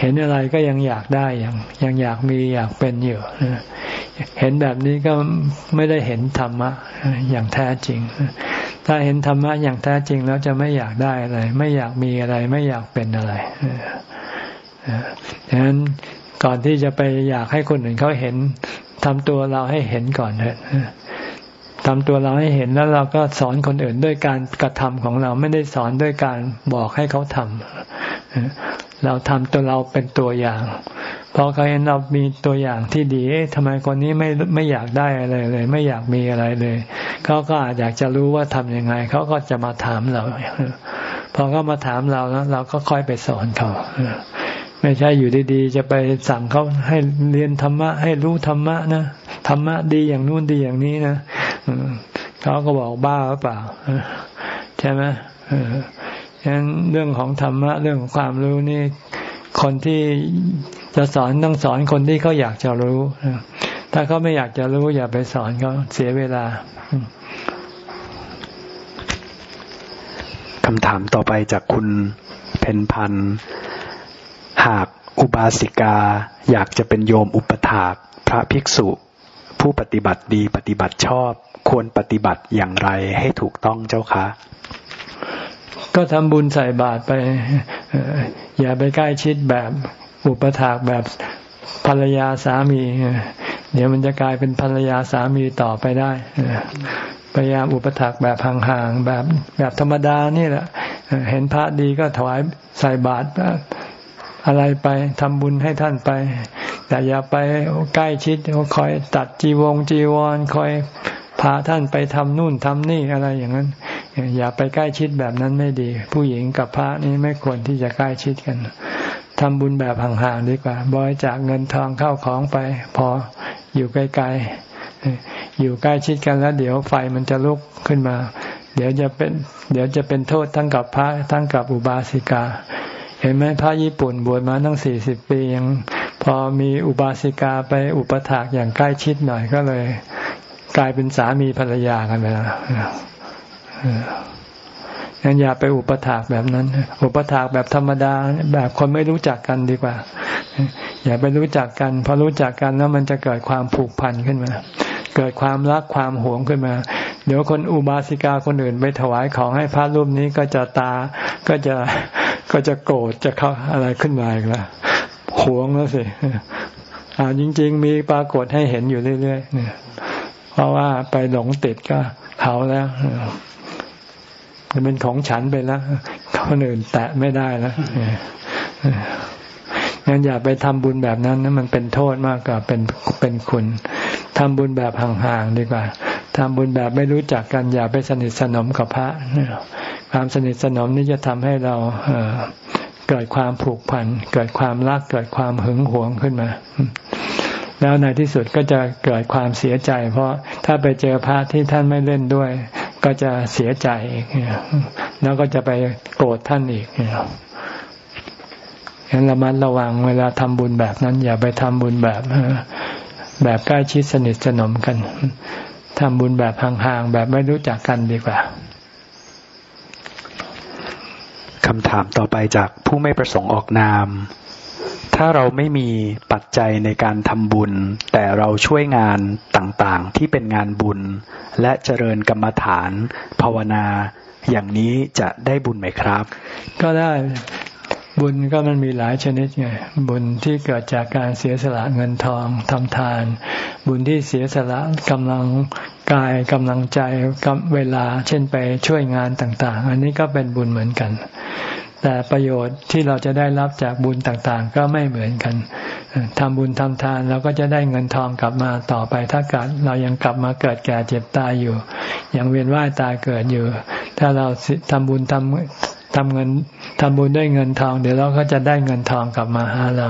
เห็นอะไรก็ยังอยากได้ยังยังอยากมีอยากเป็นอยู่เห็นแบบนี้ก็ไม่ได้เห็นธรรมะอย่างแท้จริง ถ้าเห็นธรรมะอย่างแท้จริงแล้วจะไม่อยากได้อะไร ไม่อยากมีอะไร ไม่อยากเป็นอะไรดังนั้นก่อนที่จะไปอยากให้คนอื่นเขาเห็นทำตัวเราให้เห็นก่อนเถอะ ทำตัวเราให้เห็นแล้วเราก็สอนคนอื่นด้วยการกระทำของเราไม่ได้สอนด้วยการบอกให้เขาทำเราทำตัวเราเป็นตัวอย่างพอเขาเห็นเรามีตัวอย่างที่ดีทำไมคนนี้ไม่ไม่อยากได้อะไรเลย ไม่อยากมีอะไรเลย เขาก็อาจอยากจะรู้ว่าทํำยังไง เขาก็จะมาถามเรา พอเขามาถามเราแล้วเราก็ค่อยไปสอนเขาไม่ใช่อยู่ดีๆ จะไปสั่งเขาให้เรียนธรรมะให้รู้ธรรมะนะธรรมะดีอย่างนู้นดีอย่างนี้นะ เขาก็บอกบ้าหรือเปล่า ใช่ไหมฉะนั้นเรื่องของธรรมะเรื่องของความรู้นี่ คนที่จะสอนต้องสอนคนที่เขาอยากจะรู้ ถ้าเขาไม่อยากจะรู้ อย่าไปสอนเขาเสียเวลาคำถามต่อไปจากคุณเพนพัน หากอุบาสิกาอยากจะเป็นโยมอุปถากพระภิกษุ ผู้ปฏิบัติดีปฏิบัติชอบ ควรปฏิบัติอย่างไรให้ถูกต้องเจ้าคะ ก็ทำบุญใส่บาตรไป อย่าไปใกล้ชิดแบบอุปถากแบบภรรยาสามี เดี๋ยวมันจะกลายเป็นภรรยาสามีต่อไปได้พยายามอุปถักแบบห่างๆแบบแบบธรรมดานี่แหละ เห็นพระดีก็ถวายใส่บาตรอะไรไปทำบุญให้ท่านไป แต่อย่าไปใกล้ชิดคอยตัดจีวงจีวรคอย พาท่านไปทำนู่นทำนี่อะไรอย่างนั้น อย่าไปใกล้ชิดแบบนั้นไม่ดี ผู้หญิงกับพระนี่ไม่ควรที่จะใกล้ชิดกันทำบุญแบบห่างๆดีกว่าบริจาคเงินทองเข้าของไป พออยู่ไกลๆอยู่ใกล้ชิดกันแล้ว เดี๋ยวไฟมันจะลุกขึ้นมา เดี๋ยวจะเป็น เดี๋ยวจะเป็นโทษทั้งกับพระทั้งกับอุบาสิกา เห็นไหมพระญี่ปุ่นบวชมาตั้งสี่สิบปียังพอมีอุบาสิกาไปอุปถากอย่างใกล้ชิดหน่อยก็เลย กลายเป็นสามีภรรยากันไปแล้วงั้นอย่าไปอุปถากแบบนั้น อุปถากแบบธรรมดา แบบคนไม่รู้จักกันดีกว่า อย่าไปรู้จักกัน พอรู้จักกันแล้วมันจะเกิดความผูกพันขึ้นมา เกิดความรักความหวงขึ้นมา เดี๋ยวคนอุบาสิกาคนอื่นไปถวายของให้พระรูปนี้ก็จะตา ก็จะ ก็จะโกรธ จะเข้าอะไรขึ้นมาอีกแล้วหวงแล้วสิอ่าจริง ๆ มีปรากฏให้เห็นอยู่เรื่อยๆเนี่ย เพราะว่าไปหลงติดก็เขาแล้วเป็นของฉันไปแล้วคนอื่นแตะไม่ได้แล้วงั้นอย่าไปทำบุญแบบนั้นนะมันเป็นโทษมากกว่าเป็นเป็นคุณทำบุญแบบห่างๆดีกว่าทำบุญแบบไม่รู้จักกัน อย่าไปสนิทสนมกับพระความสนิทสนมนี่จะทำให้เราเกิดความผูกพัน เกิดความรักเกิดความหึงหวงขึ้นมา แล้วในที่สุดก็จะเกิดความเสียใจ เพราะถ้าไปเจอพระที่ท่านไม่เล่นด้วย ก็จะเสียใจอีกแล้วก็จะไปโกรธท่านอีกฉะนั้นระมัดระวังเวลาทำบุญแบบนั้น อย่าไปทำบุญแบบแบบใกล้ชิดสนิทสนมกันทำบุญแบบห่างๆแบบไม่รู้จักกันดีกว่าคำถามต่อไปจากผู้ไม่ประสงค์ออกนาม ถ้าเราไม่มีปัจจัยในการทำบุญ แต่เราช่วยงานต่างๆ ที่เป็นงานบุญ และเจริญกรรมฐาน ภาวนา อย่างนี้จะได้บุญไหมครับ ก็ได้บุญก็มันมีหลายชนิดไงบุญที่เกิดจากการเสียสละเงินทองทำทาน บุญที่เสียสละกำลังกายกำลังใจกับเวลา เช่นไปช่วยงานต่าง ๆ อันนี้ก็เป็นบุญเหมือนกัน แต่ประโยชน์ที่เราจะได้รับจากบุญต่างๆ ก็ไม่เหมือนกันทำบุญทำทานเราก็จะได้เงินทองกลับมาต่อไป ถ้าเกิดเรายังกลับมาเกิดแก่เจ็บตายอยู่ ยังเวียนว่ายตายเกิดอยู่ ถ้าเราทำบุญทำ ทำเงินทำบุญด้วยเงินทอง เดี๋ยวเราก็จะได้เงินทองกลับมาหาเรา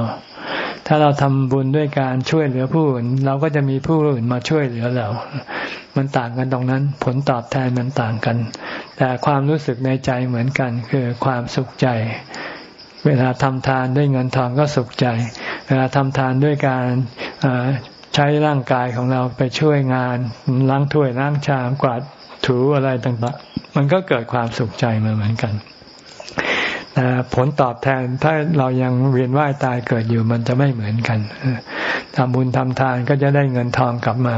ถ้าเราทำบุญด้วยการช่วยเหลือผู้อื่น เราก็จะมีผู้อื่นมาช่วยเหลือเรา มันต่างกันตรงนั้น ผลตอบแทนมันต่างกัน แต่ความรู้สึกในใจเหมือนกัน คือความสุขใจ เวลาทำทานด้วยเงินทองก็สุขใจ เวลาทำทานด้วยการใช้ร่างกายของเราไปช่วยงานล้างถ้วยล้างชามกวาดถูอะไรต่างๆ มันก็เกิดความสุขใจมาเหมือนกัน แต่ผลตอบแทนถ้าเรายังเวียนว่ายตายเกิดอยู่มันจะไม่เหมือนกันทำบุญทำทานก็จะได้เงินทองกลับมา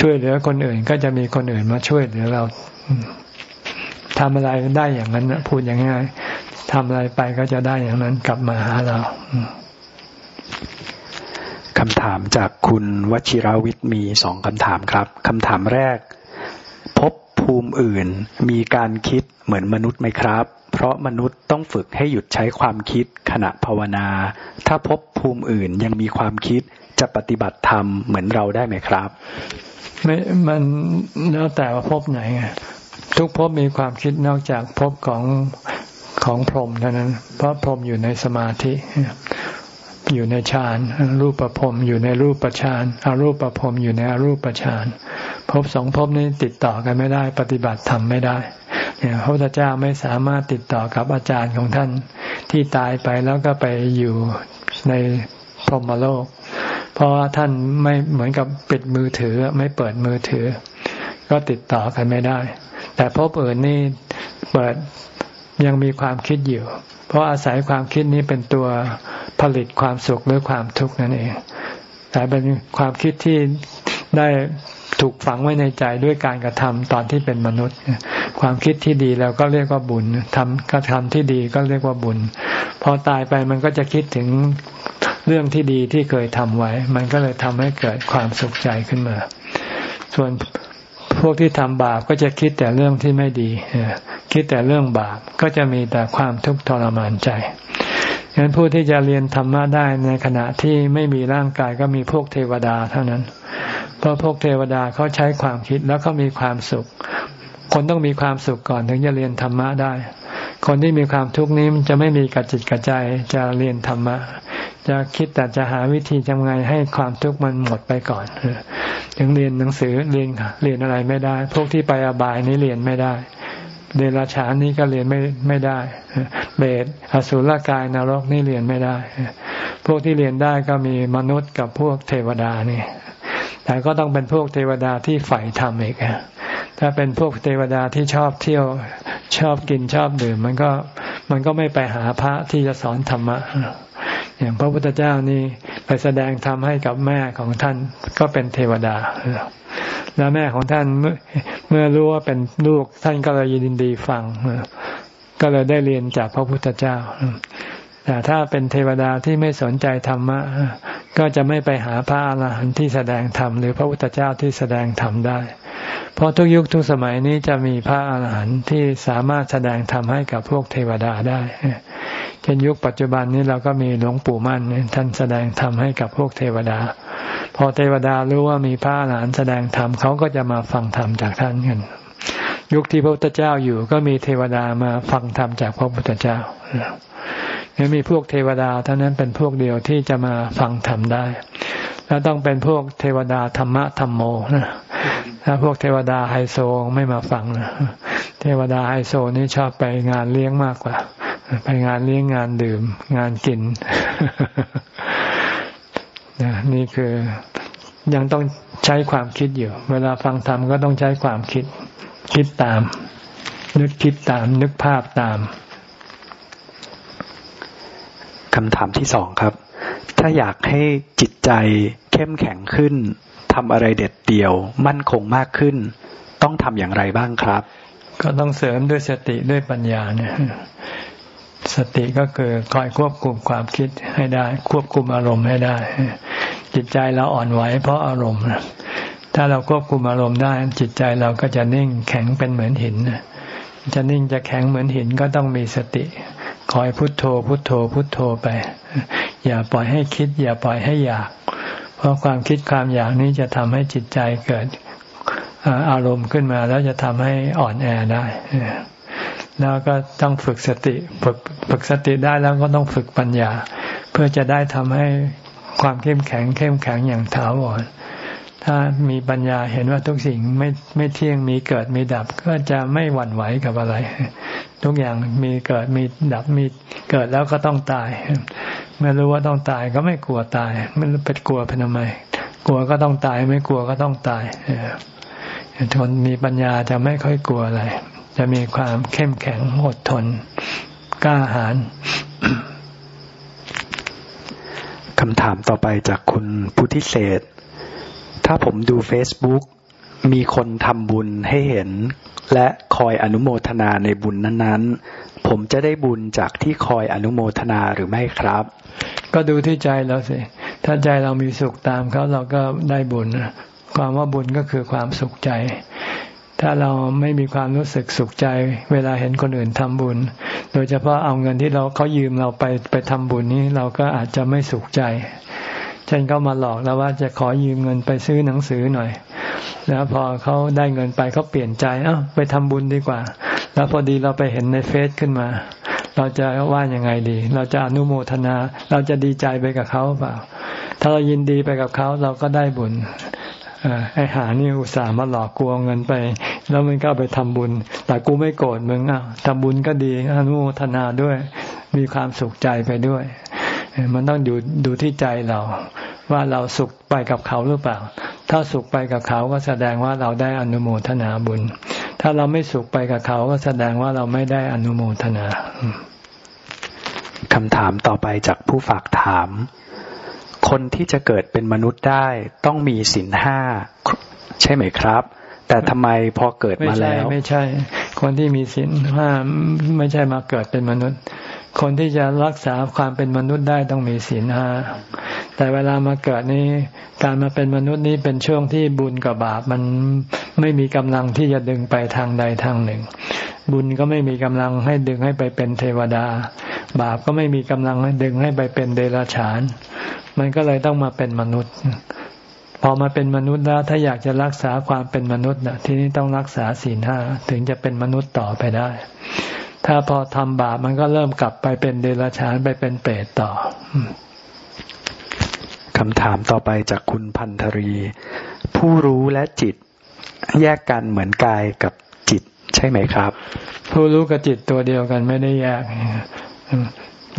ช่วยเหลือคนอื่นก็จะมีคนอื่นมาช่วยเหลือเราทำอะไรได้อย่างนั้นพูดอย่างง่ายทำอะไรไปก็จะได้อย่างนั้นกลับมาหาเราคำถามจากคุณวชิราวิทย์มีสองคำถามครับคำถามแรก ภูมิอื่น มีการคิดเหมือนมนุษย์ไหมครับ เพราะมนุษย์ต้องฝึกให้หยุดใช้ความคิดขณะภาวนา ถ้าพบภูมิอื่นยังมีความคิดจะปฏิบัติธรรมเหมือนเราได้ไหมครับไม่มันแล้วแต่ว่าพบไหนไงทุกพบมีความคิดนอกจากพบของของพรหมเท่านั้น เพราะพรหมอยู่ในสมาธิ อยู่ในฌานรูปประพรมอยู่ในรูปประฌานอารูปประพรมอยู่ในอารูปประฌานพบสองพบนี้ติดต่อกันไม่ได้ ปฏิบัติธรรมไม่ได้เนี่ยพระพุทธเจ้าไม่สามารถติดต่อกับอาจารย์ของท่านที่ตายไปแล้วก็ไปอยู่ในพรหมโลก เพราะว่าท่านไม่เหมือนกับปิดมือถือไม่เปิดมือถือ ก็ติดต่อกันไม่ได้ แต่พบอื่นนี่เปิดยังมีความคิดอยู่ เพราะอาศัยความคิดนี้เป็นตัวผลิตความสุขหรือความทุกข์นั่นเอง แต่เป็นความคิดที่ได้ถูกฝังไว้ในใจด้วยการกระทำตอนที่เป็นมนุษย์ ความคิดที่ดีเราก็เรียกว่าบุญทำกระทำที่ดีก็เรียกว่าบุญ พอตายไปมันก็จะคิดถึงเรื่องที่ดีที่เคยทำไว้ มันก็เลยทำให้เกิดความสุขใจขึ้นมา ส่วน พวกที่ทำบาปก็จะคิดแต่เรื่องที่ไม่ดีคิดแต่เรื่องบาปก็จะมีแต่ความทุกข์ทรมานใจฉะนั้นผู้ที่จะเรียนธรรมะได้ในขณะที่ไม่มีร่างกายก็มีพวกเทวดาเท่านั้น เพราะพวกเทวดาเขาใช้ความคิดแล้วเขามีความสุข คนต้องมีความสุขก่อนถึงจะเรียนธรรมะได้ คนที่มีความทุกข์นี้มันจะไม่มีกัจจิตกระใจจะเรียนธรรมะ จะคิดแต่จะหาวิธีทำไงให้ความทุกข์มันหมดไปก่อนถึงเรียนหนังสือเรียนเรียนอะไรไม่ได้ พวกที่ไปอบายนี้เรียนไม่ได้เดรัจฉานนี้ก็เรียนไม่ไม่ได้เบสอสุรกายนรกนี่เรียนไม่ได้ พวกที่เรียนได้ก็มีมนุษย์กับพวกเทวดานี่ แต่ก็ต้องเป็นพวกเทวดาที่ใฝ่ธรรมอีกถ้าเป็นพวกเทวดาที่ชอบเที่ยวชอบกินชอบดื่ม มันก็มันก็ไม่ไปหาพระที่จะสอนธรรมะ อย่างพระพุทธเจ้านี่ไปแสดงธรรมให้กับแม่ของท่านก็เป็นเทวดา แล้วแม่ของท่านเมื่อรู้ว่าเป็นลูกท่านก็เลยยินดีฟังก็เลยได้เรียนจากพระพุทธเจ้า แต่ถ้าเป็นเทวดาที่ไม่สนใจธรรมะ ก็จะไม่ไปหาพระอรหันต์ที่แสดงธรรมหรือพระพุทธเจ้าที่แสดงธรรมได้ เพราะทุกยุคทุกสมัยนี้จะมีพระอาหารหันต์ที่สามารถแสดงธรรมให้กับพวกเทวดาได้เช่นยุคปัจจุบันนี้เราก็มีหลวงปู่มั่นท่านแสดงธรรมให้กับพวกเทวดา พอเทวดารู้ว่ามีพระอาหารหันต์แสดงธรรมเขาก็จะมาฟังธรรมจากท่านกันยุคที่พระพุทธเจ้าอยู่ก็มีเทวดามาฟังธรรมจากพระพุทธเจ้ายังมีพวกเทวดาเท่านั้นเป็นพวกเดียวที่จะมาฟังธรรมได้ แล้วต้องเป็นพวกเทวดาธรรมะธรรมโมนะ ถ้าพวกเทวดาไฮโซไม่มาฟังนะเทวดาไฮโซนี่ชอบไปงานเลี้ยงมากกว่า ไปงานเลี้ยงงานดื่ม งานกินนี่คือยังต้องใช้ความคิดอยู่ เวลาฟังธรรมก็ต้องใช้ความคิด คิดตาม นึกคิดตาม นึกภาพตามคำถามที่สองครับ ถ้าอยากให้จิตใจเข้มแข็งขึ้นำอะไรเด็ดเดี่ยว มั่นคงมากขึ้น ต้องทำอย่างไรบ้างครับ ก็ต้องเสริมด้วยสติด้วยปัญญาเนี่ยสติก็คือคอยควบคุมความคิดให้ได้ ควบคุมอารมณ์ให้ได้ จิตใจเราอ่อนไหวเพราะอารมณ์ถ้าเราควบคุมอารมณ์ได้ จิตใจเราก็จะนิ่งแข็งเป็นเหมือนหินจะนิ่งจะแข็งเหมือนหินก็ต้องมีสติ คอยพุทโธ พุทโธ พุทโธไป อย่าปล่อยให้คิด อย่าปล่อยให้อยาก เพราะความคิดความอยากนี้จะทำให้จิตใจเกิดอารมณ์ขึ้นมาแล้วจะทำให้อ่อนแอได้แล้วก็ต้องฝึกสติฝึกฝึกสติได้แล้วก็ต้องฝึกปัญญา เพื่อจะได้ทำให้ความเข้มแข็งเข้มแข็งอย่างถาวร ถ้ามีปัญญาเห็นว่าทุกสิ่งไม่ไม่เที่ยงมีเกิดมีดับ ก็จะไม่หวั่นไหวกับอะไร ทุกอย่างมีเกิดมีดับมีเกิดแล้วก็ต้องตายเมื่อรู้ว่าต้องตายก็ไม่กลัวตายไม่ไปกลัวเป็นทำไม กลัวก็ต้องตายไม่กลัวก็ต้องตายทนมีปัญญาจะไม่ค่อยกลัวอะไร จะมีความเข้มแข็งอดทนกล้าหาญคำถามต่อไปจากคุณพุทธิเศษ ถ้าผมดู Facebook มีคนทำบุญให้เห็น และคอยอนุโมทนาในบุญนั้นๆ ผมจะได้บุญจากที่คอยอนุโมทนาหรือไม่ครับ ก็ดูที่ใจเราสิ ถ้าใจเรามีสุขตามเขาเราก็ได้บุญ ความว่าบุญก็คือความสุขใจ ถ้าเราไม่มีความรู้สึกสุขใจ เวลาเห็นคนอื่นทำบุญ โดยเฉพาะเอาเงินที่เราเขายืมเราไปไปทำบุญนี้เราก็อาจจะไม่สุขใจ เช่นเขามาหลอกเราว่าจะขอยืมเงินไปซื้อหนังสือหน่อย แล้วพอเขาได้เงินไปเขาเปลี่ยนใจ เอ้าไปทำบุญดีกว่า แล้วพอดีเราไปเห็นในเฟซขึ้นมา เราจะว่ายังไงดี เราจะอนุโมทนา เราจะดีใจไปกับเขาเปล่า ถ้าเรายินดีไปกับเขาเราก็ได้บุญไอ้หานี่อุตส่าห์มาหลอกกลัวเงินไป แล้วมันก็ไปทำบุญ แต่กูไม่โกรธมึงอะทำบุญก็ดีอนุโมทนาด้วย มีความสุขใจไปด้วย มันต้องดูดูที่ใจเรา ว่าเราสุขไปกับเขาหรือเปล่า ถ้าสุขไปกับเขาก็แสดงว่าเราได้อนุโมทนาบุญ ถ้าเราไม่สุขไปกับเขาก็แสดงว่าเราไม่ได้อนุโมทนาคำถามต่อไปจากผู้ฝากถาม คนที่จะเกิดเป็นมนุษย์ได้ต้องมีศีลห้าใช่ไหมครับ แต่ทำไมพอเกิดมาแล้ว ไม่ใช่คนที่มีศีลห้าไม่ใช่มาเกิดเป็นมนุษย์ คนที่จะรักษาความเป็นมนุษย์ได้ต้องมีศีลห้าแต่เวลามาเกิดนี้ การมาเป็นมนุษย์นี้เป็นช่วงที่บุญกับบาปมันไม่มีกำลังที่จะดึงไปทางใดทางหนึ่ง บุญก็ไม่มีกำลังให้ดึงให้ไปเป็นเทวดา บาปก็ไม่มีกำลังให้ดึงให้ไปเป็นเดรัจฉาน มันก็เลยต้องมาเป็นมนุษย์ พอมาเป็นมนุษย์แล้วถ้าอยากจะรักษาความเป็นมนุษย์นะทีนี้ต้องรักษาศีลห้าถึงจะเป็นมนุษย์ต่อไปได้ ถ้าพอทำบาปมันก็เริ่มกลับไปเป็นเดรัจฉานไปเป็นเปรตต่อคำถามต่อไปจากคุณพันธรี ผู้รู้และจิต แยกกันเหมือนกายกับจิตใช่ไหมครับ ผู้รู้กับจิตตัวเดียวกันไม่ได้แยก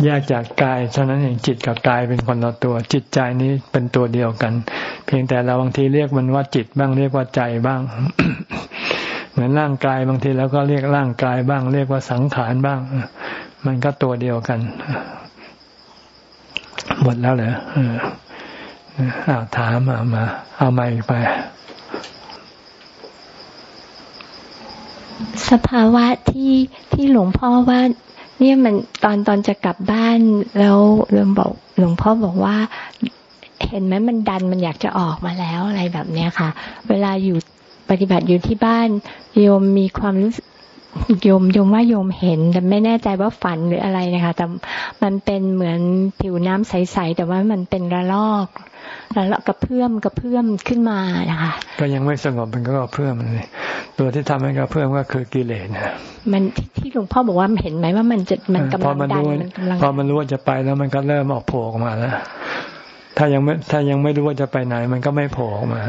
แยกจากกายเท่านั้นเองจิตกับกายเป็นคนละตัว จิตใจนี้เป็นตัวเดียวกัน เพียงแต่เราบางทีเรียกมันว่าจิตบ้างเรียกว่าใจบ้าง เหมือนร่างกายบางทีแล้วก็เรียกร่างกายบ้าง เรียกว่าสังขารบ้าง มันก็ตัวเดียวกัน หมดแล้วเหรออ้าวถามมามา เอาไม้ไป สภาวะที่ที่หลวงพ่อว่าเนี่ยมันตอนตอนจะกลับบ้านแล้วหลวงบอกหลวงพ่อบอกว่า เห็นไหมมันดันมันอยากจะออกมาแล้วอะไรแบบเนี้ยค่ะ เวลาอยู่ ปฏิบัติอยู่ที่บ้านโยมมีความรู้สึกโยมโยมว่าโยมเห็น แต่ไม่แน่ใจว่าฝันหรืออะไรนะคะแต่มันเป็นเหมือนผิวน้ำใสๆแต่ว่ามันเป็นระลอกระลอกกระเพื่อมกระเพื่อมขึ้นมานะคะ ก็ยังไม่สงบมันก็กระเพื่อมเลยตัวที่ทำให้กระเพื่อมก็คือกิเลสนะมันที่หลวงพ่อบอกว่าเห็นไหมว่ามันจะมันกำลังดันมันกำลังพอมันรู้ว่าจะไปแล้วมันก็เริ่มออกโผล่ออกมาแล้วถ้ายังไม่ถ้ายังไม่รู้ว่าจะไปไหน มันก็ไม่โผล่ออกมา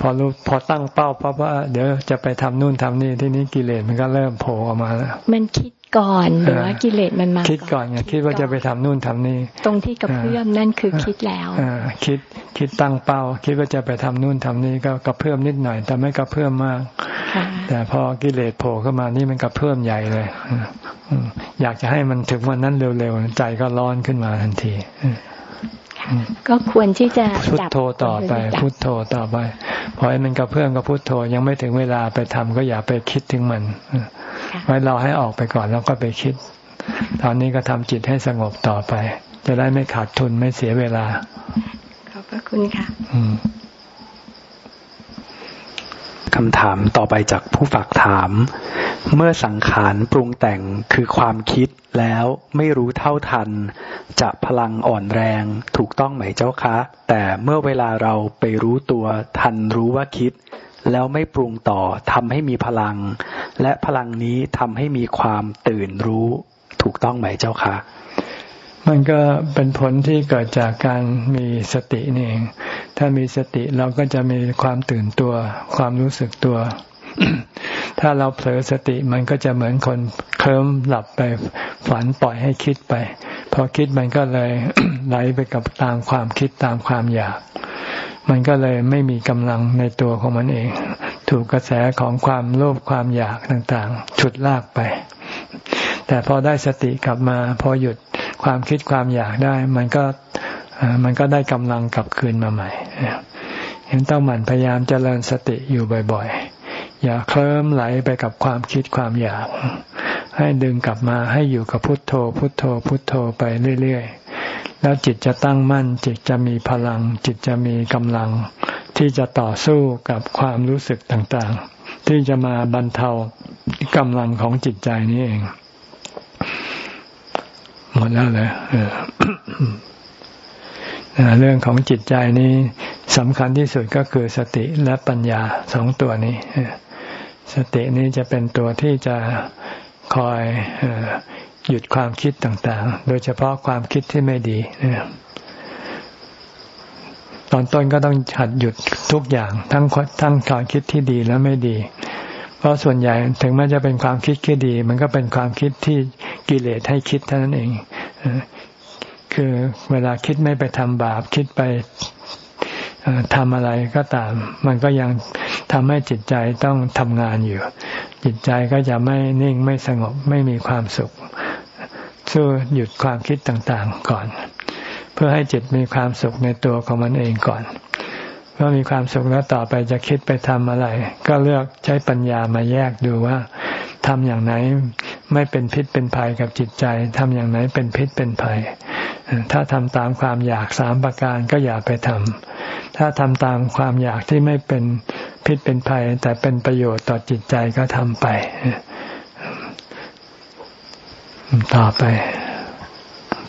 พอรู้พอตั้งเป้าเพราะว่าเดี๋ยวจะไปทำนู่นทำนี่ที่นี้กิเลสมันก็เริ่มโผล่ออกมาแล้วมันคิดก่อนหรือว่ากิเลสมันมาคิดก่อนไงคิดว่าจะไปทำนู่นทำนี่ ตรงที่กับเพื่อมนั่นคือคิดแล้วอคิดคิดตั้งเป้า คิดว่าจะไปทำนู่นทำนี่ก็กระเพื่อมนิดหน่อย แต่ไม่กระเพื่อมมาก แต่พอกิเลสโผล่เข้ามานี่มันกระเพื่อมใหญ่เลยอยากจะให้มันถึงวันนั้นเร็วๆใจก็ร้อนขึ้นมาทันที ก็ควรที่จะพุทโธต่อไป พุทโธต่อไปพอให้มันกระเพื่อมกับพุทโธยังไม่ถึงเวลาไปทำก็อย่าไปคิดถึงมันไว้เราให้ออกไปก่อนแล้วก็ไปคิด ตอนนี้ก็ทำจิตให้สงบต่อไป จะได้ไม่ขาดทุนไม่เสียเวลาขอบพระคุณค่ะ คำถามต่อไปจากผู้ฝากถาม เมื่อสังขารปรุงแต่งคือความคิดแล้วไม่รู้เท่าทัน จะพลังอ่อนแรงถูกต้องไหมเจ้าคะ แต่เมื่อเวลาเราไปรู้ตัวทันรู้ว่าคิด แล้วไม่ปรุงต่อทำให้มีพลัง และพลังนี้ทำให้มีความตื่นรู้ ถูกต้องไหมเจ้าคะ มันก็เป็นผลที่เกิดจากการมีสตินี่เอง ถ้ามีสติเราก็จะมีความตื่นตัว ความรู้สึกตัว ถ้าเราเผลอสติมันก็จะเหมือนคนเคลิ้มหลับไปฝันปล่อยให้คิดไป พอคิดมันก็เลยไหลไปกับตามความคิดตามความอยาก มันก็เลยไม่มีกำลังในตัวของมันเอง ถูกกระแสของความโลภความอยากต่างๆ ฉุดลากไป แต่พอได้สติกลับมา พอหยุด ความคิดความอยากได้ มันก็มันก็ได้กำลังกลับคืนมาใหม่เห็นต้องหมั่นพยายามเจริญสติอยู่บ่อย ๆ อย่าเคลิ้มไหลไปกับความคิดความอยาก ให้ดึงกลับมาให้อยู่กับพุทโธ พุทโธ พุทโธไปเรื่อยๆ แล้วจิตจะตั้งมั่น จิตจะมีพลัง จิตจะมีกำลัง ที่จะต่อสู้กับความรู้สึกต่างๆ ที่จะมาบรรเทากำลังของจิตใจนี้เอง หมดแล้วเลยเรื่องของจิตใจนี้สำคัญที่สุดก็คือสติและปัญญาสองตัวนี้สตินี้จะเป็นตัวที่จะคอยหยุดความคิดต่างๆ โดยเฉพาะความคิดที่ไม่ดีตอนต้นก็ต้องหัดหยุดทุกอย่าง ทั้งทั้งความคิดที่ดีและไม่ดี เพราะส่วนใหญ่ถึงแม้จะเป็นความคิดที่ดี มันก็เป็นความคิดที่ กิเลสให้คิดเท่านั้นเองคือเวลาคิดไม่ไปทำบาป คิดไปทำอะไรก็ตาม มันก็ยังทำให้จิตใจต้องทำงานอยู่ จิตใจก็จะไม่นิ่งไม่สงบไม่มีความสุขสู้หยุดความคิดต่างๆก่อน เพื่อให้จิตมีความสุขในตัวของมันเองก่อนเมื่อมีความสุขแล้วต่อไปจะคิดไปทำอะไร ก็เลือกใช้ปัญญามาแยกดูว่าทำอย่างไหน ไม่เป็นพิษเป็นภัยกับจิตใจทำอย่างไหนเป็นพิษเป็นภัย ถ้าทำตามความอยากสามประการก็อย่าไปทำถ้าทำตามความอยากที่ไม่เป็นพิษเป็นภัย แต่เป็นประโยชน์ต่อจิตใจก็ทำไป ต่อไป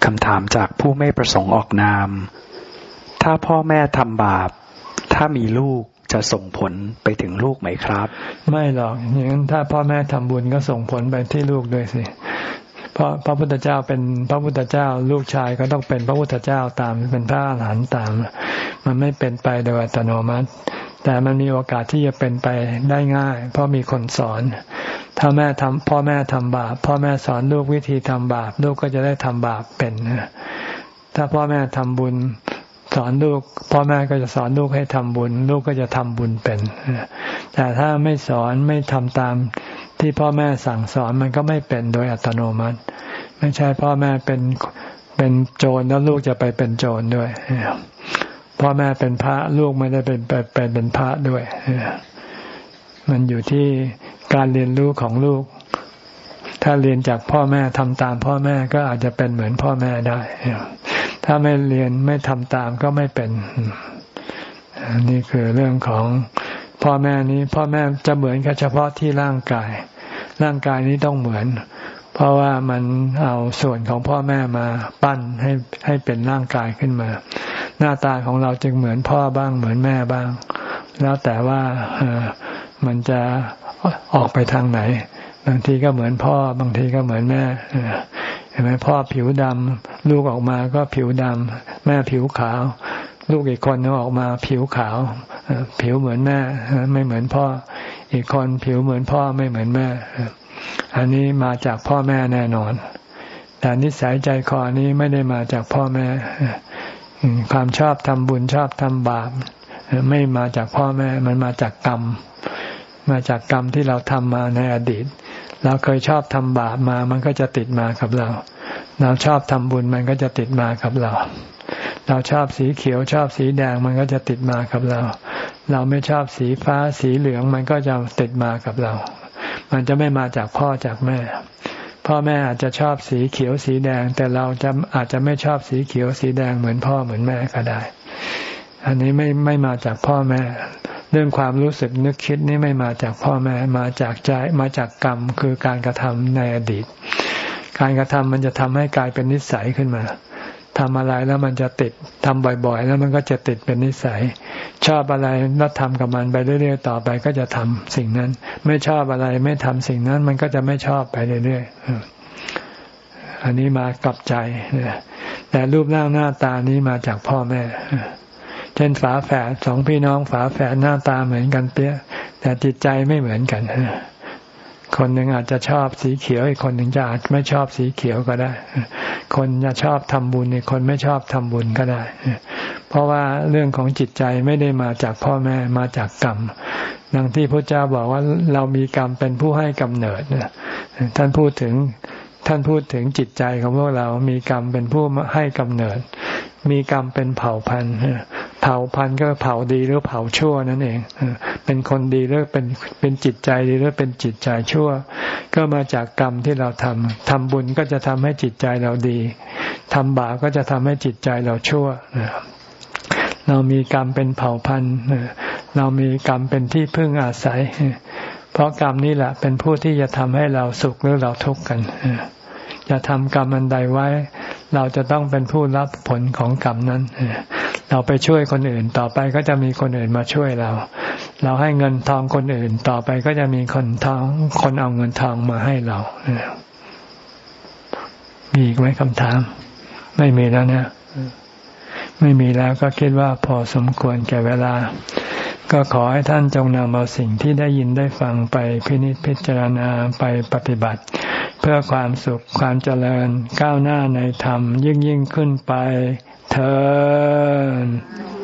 คำถามจากผู้ไม่ประสงค์ออกนาม ถ้าพ่อแม่ทำบาป ถ้ามีลูก จะส่งผลไปถึงลูกไหมครับ ไม่หรอกอย่างนั้นถ้าพ่อแม่ทำบุญก็ส่งผลไปที่ลูกด้วยสิเพราะพระพุทธเจ้าเป็นพระพุทธเจ้า ลูกชายก็ต้องเป็นพระพุทธเจ้าตามเป็นพระอรหันต์ตาม มันไม่เป็นไปโดยอัตโนมัติ แต่มันมีโอกาสที่จะเป็นไปได้ง่าย เพราะมีคนสอน ถ้าแม่ทำพ่อแม่ทำบาป พ่อแม่สอนลูกวิธีทำบาป ลูกก็จะได้ทำบาปเป็นถ้าพ่อแม่ทำบุญ สอนลูกพ่อแม่ก็จะสอนลูกให้ทำบุญ ลูกก็จะทำบุญเป็น แต่ถ้าไม่สอนไม่ทำตามที่พ่อแม่สั่งสอนมันก็ไม่เป็นโดยอัตโนมัติ ไม่ใช่พ่อแม่เป็นเป็นโจรแล้วลูกจะไปเป็นโจรด้วยพ่อแม่เป็นพระลูกไม่ได้เป็นไปเป็นพระด้วยมันอยู่ที่การเรียนรู้ของลูก ถ้าเรียนจากพ่อแม่ทำตามพ่อแม่ก็อาจจะเป็นเหมือนพ่อแม่ได้ ถ้าไม่เรียนไม่ทำตามก็ไม่เป็น นี่คือเรื่องของพ่อแม่นี้ พ่อแม่จะเหมือนแค่เฉพาะที่ร่างกาย ร่างกายนี้ต้องเหมือน เพราะว่ามันเอาส่วนของพ่อแม่มาปั้นให้ให้เป็นร่างกายขึ้นมา หน้าตาของเราจึงเหมือนพ่อบ้างเหมือนแม่บ้าง แล้วแต่ว่ามันจะออกไปทางไหน บางทีก็เหมือนพ่อ บางทีก็เหมือนแม่เห็นไหมพ่อผิวดำลูกออกมาก็ผิวดำแม่ผิวขาว ลูกอีกคนนึงออกมาผิวขาว ผิวเหมือนแม่ ไม่เหมือนพ่อ อีกคนผิวเหมือนพ่อไม่เหมือนแม่ อันนี้มาจากพ่อแม่แน่นอน แต่นิสัยใจคอนี้ไม่ได้มาจากพ่อแม่ ความชอบทำบุญชอบทำบาปไม่มาจากพ่อแม่ มันมาจากกรรม มาจากกรรมที่เราทำมาในอดีต เราเคยชอบทำบาปมา มันก็จะติดมากับเรา เราชอบทำบุญมันก็จะติดมากับเรา เราชอบสีเขียวชอบสีแดงมันก็จะติดมากับเรา เราไม่ชอบสีฟ้าสีเหลืองมันก็จะติดมากับเรา มันจะไม่มาจากพ่อจากแม่ พ่อแม่อาจจะชอบสีเขียวสีแดง แต่เราจะอาจจะไม่ชอบสีเขียวสีแดงเหมือนพ่อเหมือนแม่ก็ได้ อันนี้ไม่ไม่มาจากพ่อแม่ เรื่องความรู้สึกนึกคิดนี่ไม่มาจากพ่อแม่มาจากใจมาจากกรรมคือการกระทำในอดีต การกระทำมันจะทำให้กลายเป็นนิสัยขึ้นมาทำอะไรแล้วมันจะติดทำบ่อยๆ แล้วมันก็จะติดเป็นนิสัย ชอบอะไรแล้วทำกับมันไปเรื่อยๆ ต่อไปก็จะทำสิ่งนั้น ไม่ชอบอะไรไม่ทำสิ่งนั้น มันก็จะไม่ชอบไปเรื่อยๆอันนี้มากับใจแต่รูปร่างหน้าตานี้มาจากพ่อแม่ เช่นฝาแฝดสองพี่น้องฝาแฝดหน้าตาเหมือนกันเปี้ยแต่จิตใจไม่เหมือนกันคนหนึ่งอาจจะชอบสีเขียวอีกคนหนึ่งจะอาจไม่ชอบสีเขียวก็ได้ คนจะชอบทำบุญอีกคนไม่ชอบทำบุญก็ได้ เพราะว่าเรื่องของจิตใจไม่ได้มาจากพ่อแม่มาจากกรรมดังที่พระเจ้าบอกว่าเรามีกรรมเป็นผู้ให้กำเนิดท่านพูดถึงท่านพูดถึงจิตใจของพวกเรา มีกรรมเป็นผู้ให้กำเนิด มีกรรมเป็นเผ่าพันธุ์ เผ่าพันธุ์ก็เผ่าดีหรือเผ่าชั่วนั่นเองเป็นคนดีหรือเป็นเป็นจิตใจดีหรือเป็นจิตใจชั่ว ก็มาจากกรรมที่เราทำทำบุญก็จะทำให้จิตใจเราดีทำบาปก็จะทำให้จิตใจเราชั่วเรามีกรรมเป็นเผ่าพันธุ์เรามีกรรมเป็นที่พึ่งอาศัย เพราะกรรมนี่แหละเป็นผู้ที่จะทำให้เราสุขหรือเราทุกข์กันจะทำกรรมอันใดไว้ เราจะต้องเป็นผู้รับผลของกรรมนั้น เราไปช่วยคนอื่น ต่อไปก็จะมีคนอื่นมาช่วยเรา เราให้เงินทองคนอื่น ต่อไปก็จะมีคนทองคนเอาเงินทองมาให้เรามีอีกไหมคำถาม ไม่มีแล้วเนี่ยไม่มีแล้วก็คิดว่าพอสมควรแก่เวลา ก็ขอให้ท่านจงนำเอาสิ่งที่ได้ยินได้ฟังไปพินิจพิจารณาไปปฏิบัติ เพื่อความสุขความเจริญก้าวหน้าในธรรมยิ่งยิ่งขึ้นไป เธอ